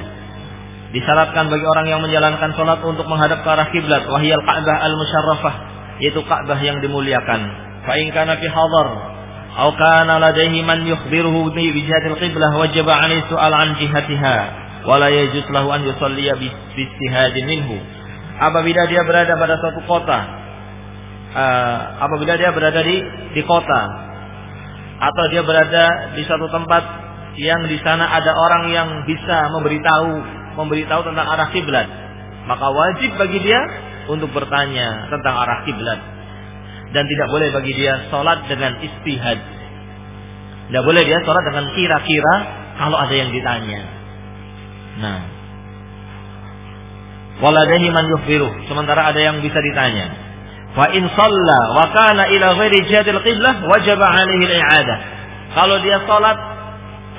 Disyaratkan bagi orang yang menjalankan salat untuk menghadap ke arah kiblat, wahyal Ka'bah al-musyarrafah, yaitu Ka'bah yang dimuliakan. Fa in kana fi hadar man yukhbiruhu bi jihatil qiblah wajaba 'alaihi su'al an jihatiha wa la yajuz lahu an yusalliya bi istihadin minhu. Apabila dia berada pada suatu kota, uh, apabila dia berada di di kota atau dia berada di suatu tempat yang di sana ada orang yang bisa memberitahu memberitahu tentang arah kiblat, maka wajib bagi dia untuk bertanya tentang arah kiblat dan tidak boleh bagi dia sholat dengan istihad. Tidak boleh dia sholat dengan kira-kira kalau ada yang ditanya. Nah, waladahi man yukhbiru. Sementara ada yang bisa ditanya. Wa in shalla wa kana ila ghairi jihadil qiblah wajib alaihi al-i'adah. Kalau dia salat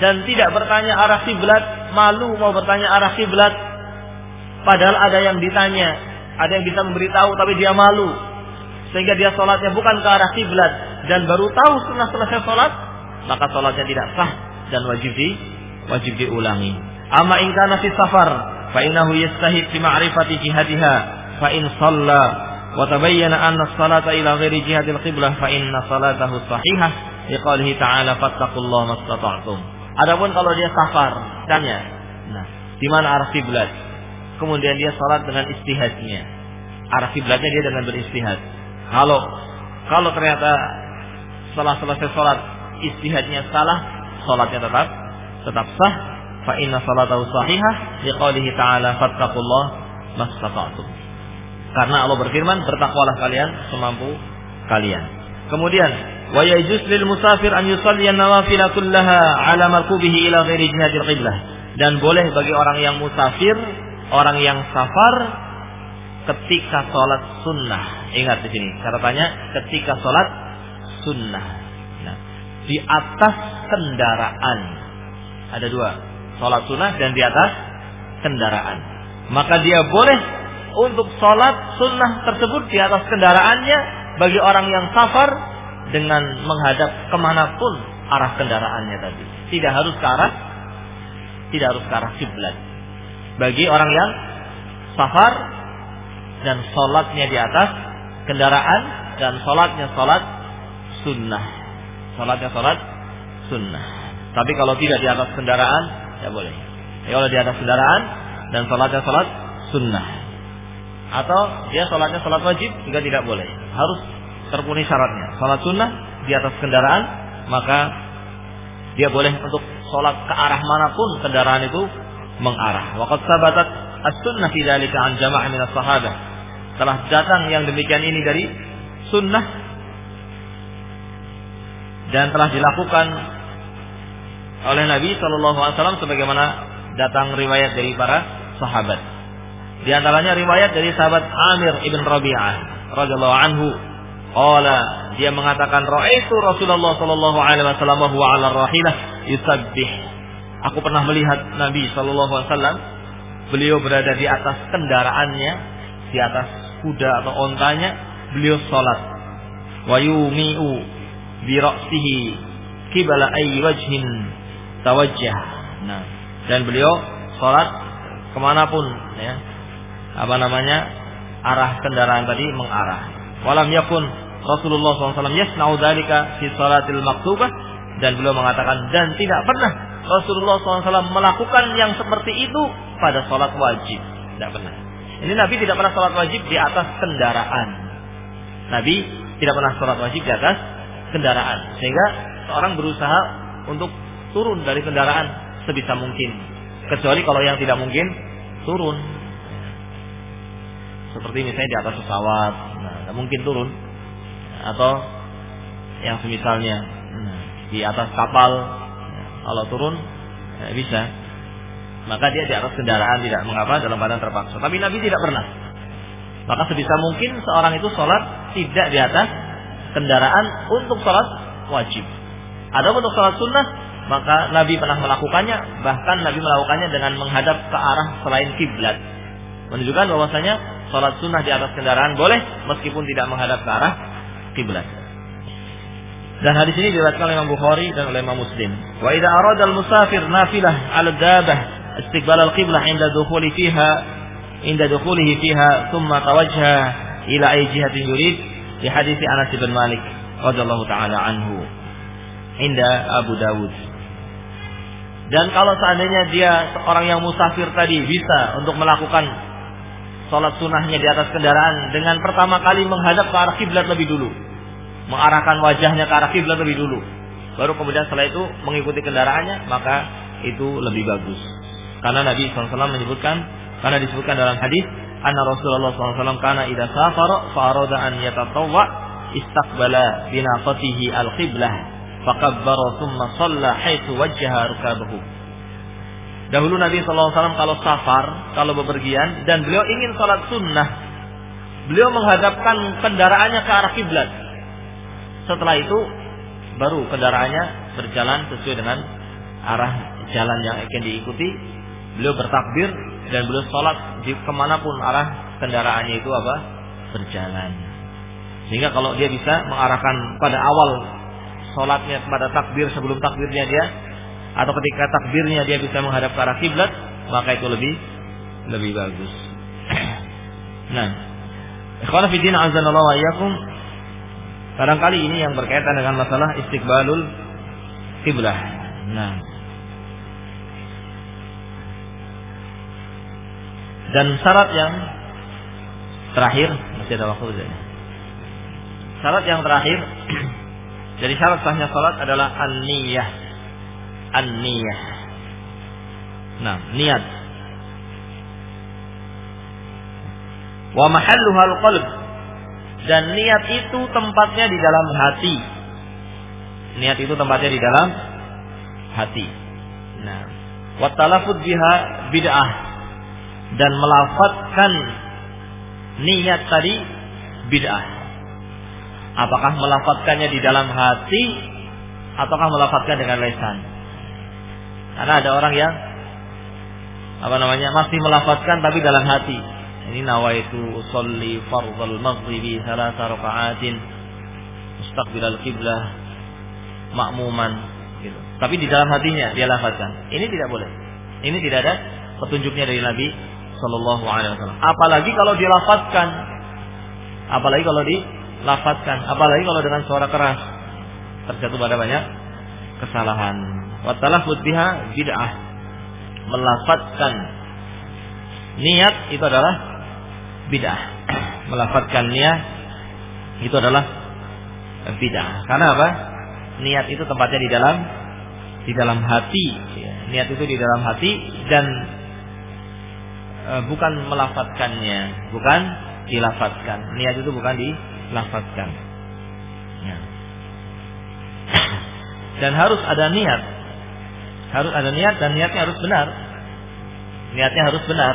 dan tidak bertanya arah kiblat, malu mau bertanya arah kiblat, padahal ada yang ditanya, ada yang bisa memberitahu tapi dia malu. Sehingga dia salatnya bukan ke arah kiblat dan baru tahu setelah selesai salat, maka salatnya tidak sah dan wajib di wajib diulangi. Amma in kana fi safar fa innahu yastahid fi ma'rifati jihadiha fa in shalla wa tabayyana anna as-salata ila ghairi jihadil qiblah fa inna salatahu sahihah liqalihi ta'ala fattaqullaha mastata'tum. Adapun kalau dia safar, tanya, nah, di mana arah kiblat? Kemudian dia salat dengan istihadnya. Arah kiblatnya dia dengan beristihad. Kalau kalau ternyata setelah selesai salat istihadnya salah, salatnya tetap tetap sah. Fa inna salatahu sahihah liqaulihi ta'ala fattaqullah mastata'tum. Karena Allah berfirman, bertakwalah kalian semampu kalian. Kemudian, wa yajuz lil musafir an yusalli an-nawafil kullaha ala markubihi ila ghairi jihadil qiblah. Dan boleh bagi orang yang musafir, orang yang safar ketika sholat sunnah. Ingat di sini, catatannya ketika sholat sunnah. Nah, di atas kendaraan. Ada dua, sholat sunnah dan di atas kendaraan. Maka dia boleh untuk sholat sunnah tersebut di atas kendaraannya bagi orang yang safar dengan menghadap ke mana pun arah kendaraannya tadi. Tidak harus ke arah, tidak harus ke arah kiblat. Bagi orang yang safar dan sholatnya di atas kendaraan dan sholatnya sholat sunnah. Sholatnya sholat sunnah. Tapi kalau tidak di atas kendaraan, ya boleh. Ya kalau di atas kendaraan dan sholatnya sholat sunnah. Atau dia sholatnya sholat wajib juga tidak boleh. Harus terpenuhi syaratnya. Sholat sunnah di atas kendaraan, maka dia boleh untuk sholat ke arah mana pun kendaraan itu mengarah. Waqad sabatat as-sunnah fi dzalika jama'ah min as-sahabah. Telah datang yang demikian ini dari sunnah dan telah dilakukan oleh Nabi Shallallahu Alaihi Wasallam sebagaimana datang riwayat dari para sahabat. Di antaranya riwayat dari sahabat Amir ibn Rabi'ah radhiyallahu anhu. Qala dia mengatakan raaitu Rasulullah sallallahu alaihi wasallam wa ala rahilah yusabbih. Aku pernah melihat Nabi sallallahu alaihi wasallam beliau berada di atas kendaraannya, di atas kuda atau ontanya, beliau salat. Wa yumi'u bi ra'sihi qibala ayyi wajhin tawajjah. Nah, dan beliau salat ke mana pun ya apa namanya arah kendaraan tadi mengarah. Walam yakun Rasulullah SAW yasna'u dalika fi salatil maktubah dan beliau mengatakan dan tidak pernah Rasulullah SAW melakukan yang seperti itu pada sholat wajib. Tidak pernah. Ini Nabi tidak pernah sholat wajib di atas kendaraan. Nabi tidak pernah sholat wajib di atas kendaraan. Sehingga seorang berusaha untuk turun dari kendaraan sebisa mungkin. Kecuali kalau yang tidak mungkin turun. Seperti misalnya di atas pesawat, nah, mungkin turun. Atau yang semisalnya nah, di atas kapal, nah, kalau turun ya bisa. Maka dia di atas kendaraan tidak mengapa dalam badan terpaksa. Tapi Nabi tidak pernah. Maka sebisa mungkin seorang itu sholat tidak di atas kendaraan untuk sholat wajib. Ada untuk sholat sunnah, maka Nabi pernah melakukannya, bahkan Nabi melakukannya dengan menghadap ke arah selain kiblat. Menunjukkan bahwasanya sholat sunnah di atas kendaraan boleh meskipun tidak menghadap ke arah kiblat. Dan hadis ini diriwayatkan oleh Imam Bukhari dan oleh Imam Muslim. Wa idza arada al-musafir nafilah 'ala dabah istiqbal al-qiblah 'inda dukhuli fiha 'inda dukhulihi fiha thumma tawajjaha ila ay jihatin yurid di hadis Anas bin Malik radhiyallahu taala anhu inda Abu Dawud. Dan kalau seandainya dia orang yang musafir tadi bisa untuk melakukan sholat sunnahnya di atas kendaraan dengan pertama kali menghadap ke arah kiblat lebih dulu, mengarahkan wajahnya ke arah kiblat lebih dulu, baru kemudian setelah itu mengikuti kendaraannya, maka itu lebih bagus. Karena Nabi SAW menyebutkan, karena disebutkan dalam hadis, anna Rasulullah SAW karena idza safara fa arada an yatatawwa istaqbala binaqatihi al-qiblah fakabbara thumma shalla haitsu wajjaha rukabahu Dahulu Nabi SAW kalau safar, kalau bepergian, dan beliau ingin sholat sunnah, beliau menghadapkan kendaraannya ke arah kiblat. Setelah itu, baru kendaraannya berjalan sesuai dengan arah jalan yang akan diikuti. Beliau bertakbir dan beliau sholat di ke mana pun arah kendaraannya itu apa berjalan. Sehingga kalau dia bisa mengarahkan pada awal sholatnya pada takbir sebelum takbirnya dia atau ketika takbirnya dia bisa menghadap ke arah kiblat, maka itu lebih lebih bagus. (clears throat) nah, ikhwan fillah azanallahu wa iyyakum Barangkali ini yang berkaitan dengan masalah istiqbalul kiblah. Nah, dan syarat yang terakhir masih ada waktu saja. Syarat yang terakhir (clears throat) jadi syarat sahnya salat adalah an-niyah. An-niyah. Nah, niat. Wa mahalluha al-qalb. Dan niat itu tempatnya di dalam hati. Niat itu tempatnya di dalam hati. Nah, wa talafud biha bid'ah dan melafatkan niat tadi bid'ah. Apakah melafatkannya di dalam hati ataukah melafatkan dengan lesan? Karena ada orang yang apa namanya masih melafatkan tapi dalam hati. Ini nawaitu usolli fardhal maghribi thalatha raka'atin mustaqbilal qiblah makmuman gitu. Tapi di dalam hatinya dia lafazkan. Ini tidak boleh. Ini tidak ada petunjuknya dari Nabi Shallallahu Alaihi Wasallam. Apalagi kalau dilafazkan, apalagi kalau dilafazkan, apalagi kalau dengan suara keras, terjatuh pada banyak kesalahan. Watalafut biha bid'ah. Melafazkan niat itu adalah bid'ah. Melafazkan niat itu adalah bid'ah. Karena apa? Niat itu tempatnya di dalam di dalam hati. Niat itu di dalam hati dan bukan melafatkannya, bukan dilafatkan. Niat itu bukan dilafatkan. Ya. (coughs) Dan harus ada niat. Harus ada niat dan niatnya harus benar. Niatnya harus benar.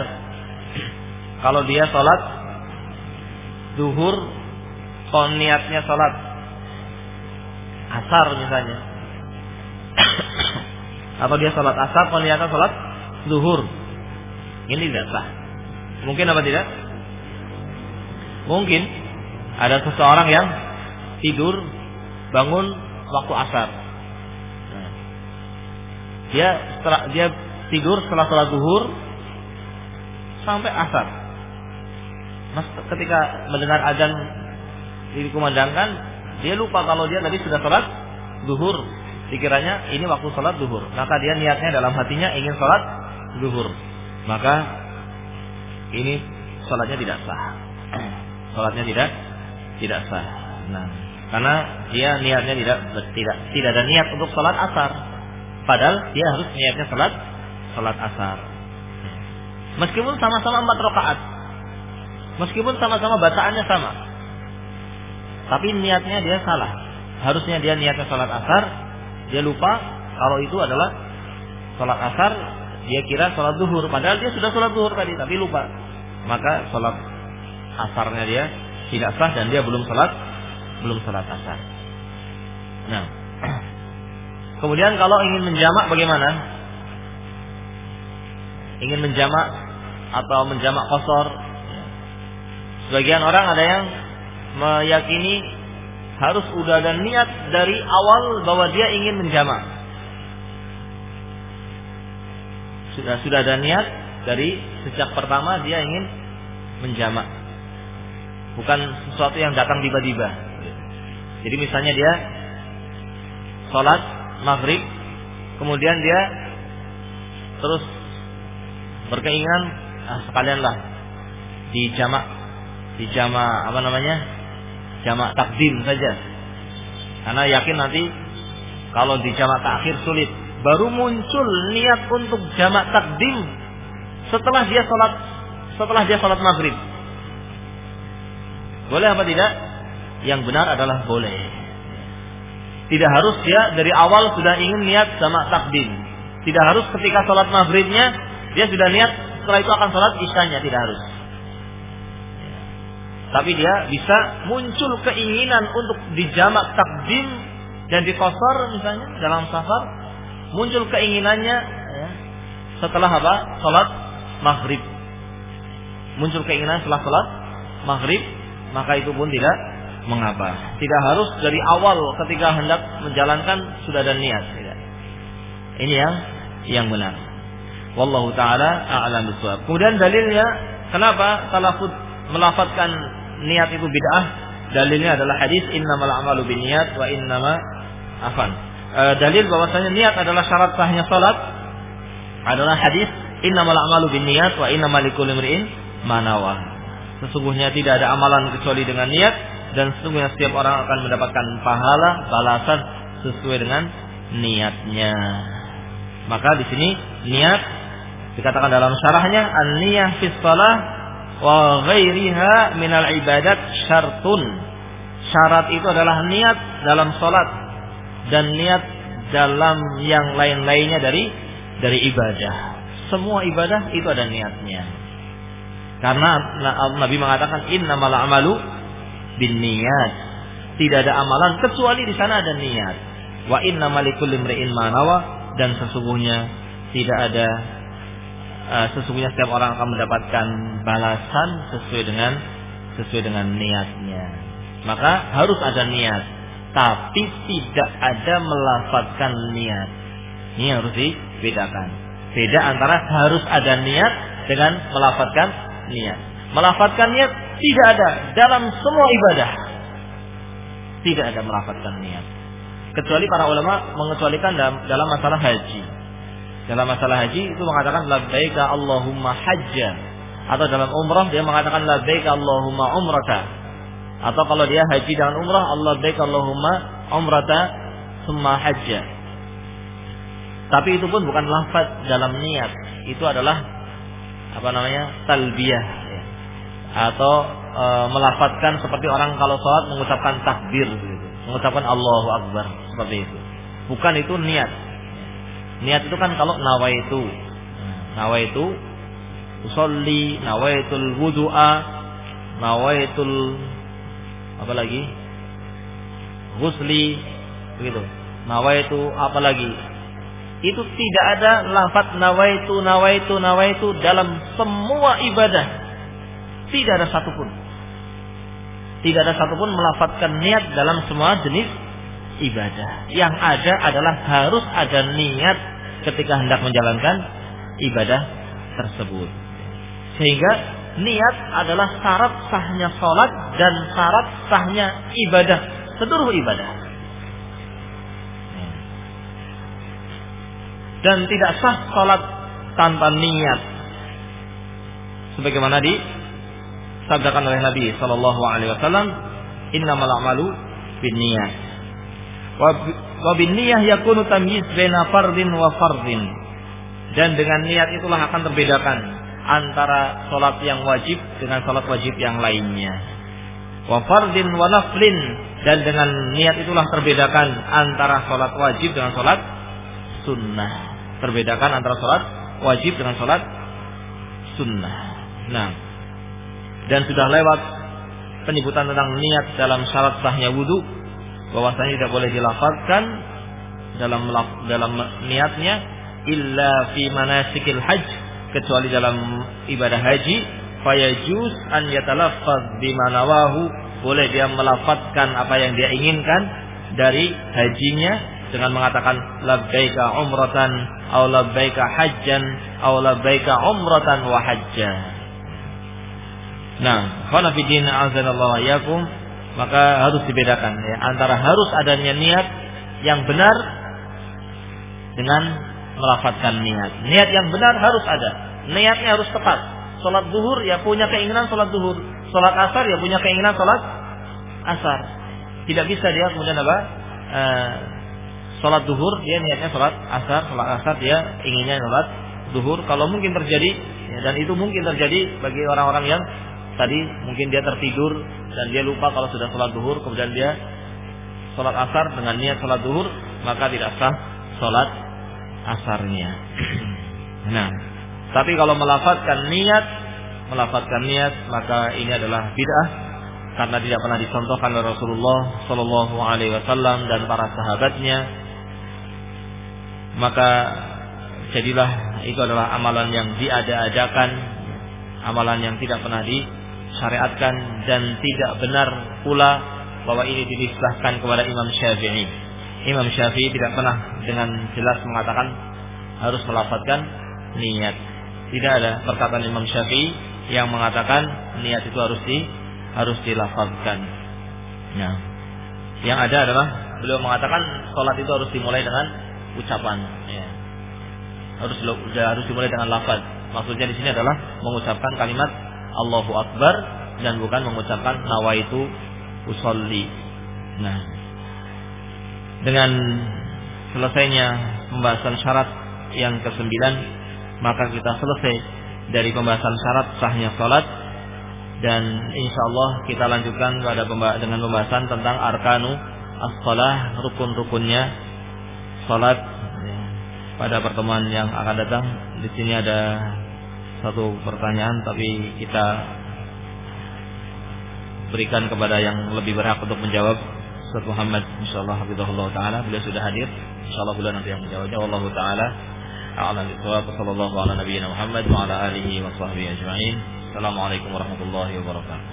(coughs) Kalau dia sholat duhur, kalau niatnya sholat asar misalnya, (coughs) atau dia sholat asar, kalau niatnya sholat duhur, ini tidak sah. Mungkin apa tidak? Mungkin ada seseorang yang tidur bangun waktu asar. Dia setelah, dia tidur setelah sholat zuhur sampai asar. Mas ketika mendengar azan dikumandangkan, dia lupa kalau dia tadi sudah sholat zuhur. Dikiranya ini waktu sholat zuhur. Maka dia niatnya dalam hatinya ingin sholat zuhur maka ini sholatnya tidak sah. (clears throat) Sholatnya tidak tidak sah. Nah, karena dia niatnya tidak tidak tidak ada niat untuk sholat asar. Padahal dia harus niatnya sholat sholat asar. Meskipun sama-sama empat rakaat, meskipun sama-sama bacaannya sama, tapi niatnya dia salah. Harusnya dia niatnya sholat asar, dia lupa kalau itu adalah sholat asar dia kira sholat duhur, padahal dia sudah sholat duhur tadi, tapi lupa. Maka sholat asarnya dia tidak sah dan dia belum sholat belum sholat asar. Nah, (clears throat) kemudian kalau ingin menjamak bagaimana? Ingin menjamak atau menjamak kosor? Sebagian orang ada yang meyakini harus udah ada niat dari awal bahwa dia ingin menjamak. Sudah sudah ada niat dari sejak pertama dia ingin menjamak. Bukan sesuatu yang datang tiba-tiba. Jadi misalnya dia sholat maghrib, kemudian dia terus berkeinginan ah, sekalianlah di jamak di jamak apa namanya jamak takdim saja karena yakin nanti kalau di jamak takhir sulit baru muncul niat untuk jamak takdim setelah dia sholat setelah dia sholat maghrib. Boleh apa tidak? Yang benar adalah boleh. Tidak harus dia dari awal sudah ingin niat jamak takdim. Tidak harus ketika sholat maghribnya dia sudah niat setelah itu akan sholat isyanya tidak harus. Tapi dia bisa muncul keinginan untuk dijamak takdim dan dikosor misalnya dalam safar muncul keinginannya ya, setelah apa? Salat maghrib. Muncul keinginan setelah salat maghrib, maka itu pun tidak mengapa. Tidak harus dari awal ketika hendak menjalankan sudah ada niat. Tidak. Ini yang yang benar. Wallahu taala a'lam bishawab. Kemudian dalilnya kenapa talafut melafatkan niat itu bid'ah? Dalilnya adalah hadis innamal a'malu binniyat wa innama afan. E, dalil bahwasanya niat adalah syarat sahnya salat adalah hadis innamal a'malu binniyat wa innamal likulli imri'in manawa. Sesungguhnya tidak ada amalan kecuali dengan niat dan sesungguhnya setiap orang akan mendapatkan pahala balasan sesuai dengan niatnya. Maka di sini niat dikatakan dalam syarahnya an-niyah fi shalah wa ghairiha minal ibadat syartun. Syarat itu adalah niat dalam salat dan niat dalam yang lain-lainnya dari dari ibadah. Semua ibadah itu ada niatnya. Karena Nabi mengatakan innamal a'malu binniyat. Tidak ada amalan kecuali di sana ada niat. Wa innamal likulli imri'in ma dan sesungguhnya tidak ada uh, sesungguhnya setiap orang akan mendapatkan balasan sesuai dengan sesuai dengan niatnya. Maka harus ada niat, tapi tidak ada melafatkan niat. Ini harus dibedakan. Beda antara harus ada niat dengan melafatkan niat. Melafatkan niat tidak ada dalam semua ibadah. Tidak ada melafatkan niat. Kecuali para ulama mengecualikan dalam, dalam masalah haji. Dalam masalah haji itu mengatakan labbaika Allahumma hajja. Atau dalam umrah dia mengatakan labbaika Allahumma umrata. Atau kalau dia haji dengan umrah Allah baik Allahumma umrata summa hajja. Tapi itu pun bukan lafaz dalam niat. Itu adalah apa namanya? talbiyah ya. Atau e, melafatkan seperti orang kalau sholat mengucapkan takbir gitu mengucapkan Allahu Akbar seperti itu. Bukan itu niat. Niat itu kan kalau nawaitu. Nawaitu usolli, nawaitul wudu'a, nawaitul apa lagi? Ghusli begitu. Nawaitu apa lagi? Itu tidak ada lafaz nawaitu nawaitu nawaitu dalam semua ibadah. Tidak ada satupun. Tidak ada satupun melafatkan niat dalam semua jenis ibadah. Yang ada adalah harus ada niat ketika hendak menjalankan ibadah tersebut. Sehingga niat adalah syarat sahnya sholat dan syarat sahnya ibadah. Seluruh ibadah. Dan tidak sah sholat tanpa niat. Sebagaimana di disabdakan oleh Nabi Shallallahu Alaihi Wasallam, Innamal a'malu binniyat. Wa binniyah yakunu tamyiz baina fardin wa fardin. Dan dengan niat itulah akan terbedakan antara sholat yang wajib dengan sholat wajib yang lainnya. Wa fardin wa dan dengan niat itulah terbedakan antara sholat wajib dengan sholat sunnah. Terbedakan antara sholat wajib dengan sholat sunnah. Nah, dan sudah lewat penyebutan tentang niat dalam syarat sahnya wudhu bahwasanya tidak boleh dilafazkan dalam dalam niatnya illa fi manasikil hajj kecuali dalam ibadah haji fayajuz an yatalaffaz bimanawahu boleh dia melafatkan apa yang dia inginkan dari hajinya dengan mengatakan labbaika umratan atau labbaika hajjan atau labbaika umratan wa hajjan Nah, khana fidin azanallahu yakum maka harus dibedakan ya antara harus adanya niat yang benar dengan melafatkan niat. Niat yang benar harus ada. Niatnya harus tepat. Salat zuhur ya punya keinginan salat zuhur. Salat asar ya punya keinginan salat asar. Tidak bisa dia kemudian apa? E, salat zuhur dia niatnya salat asar, salat asar dia inginnya salat zuhur. Kalau mungkin terjadi ya, dan itu mungkin terjadi bagi orang-orang yang tadi mungkin dia tertidur dan dia lupa kalau sudah sholat duhur kemudian dia sholat asar dengan niat sholat duhur maka tidak sah sholat asarnya. nah, tapi kalau melafatkan niat, melafatkan niat maka ini adalah bid'ah karena tidak pernah dicontohkan oleh Rasulullah Shallallahu Alaihi Wasallam dan para sahabatnya. Maka jadilah itu adalah amalan yang diada-adakan, amalan yang tidak pernah di syariatkan dan tidak benar pula bahwa ini dinisbahkan kepada Imam Syafi'i. Imam Syafi'i tidak pernah dengan jelas mengatakan harus melafatkan niat. Tidak ada perkataan Imam Syafi'i yang mengatakan niat itu harus di harus dilafazkan. Nah, yang ada adalah beliau mengatakan sholat itu harus dimulai dengan ucapan. Ya. Harus harus dimulai dengan lafaz. Maksudnya di sini adalah mengucapkan kalimat Allahu Akbar dan bukan mengucapkan nawaitu usolli. Nah, dengan selesainya pembahasan syarat yang kesembilan, maka kita selesai dari pembahasan syarat sahnya salat dan insya Allah kita lanjutkan pada dengan pembahasan tentang arkanu as-salah rukun-rukunnya salat pada pertemuan yang akan datang. Di sini ada satu pertanyaan tapi kita berikan kepada yang lebih berhak untuk menjawab Ustaz Muhammad insyaallah hafizahullah taala beliau sudah hadir insyaallah beliau nanti yang menjawabnya wallahu taala a'lam bishawab sallallahu ala nabiyyina Muhammad wa ala alihi wa sahbihi ajma'in assalamualaikum warahmatullahi wabarakatuh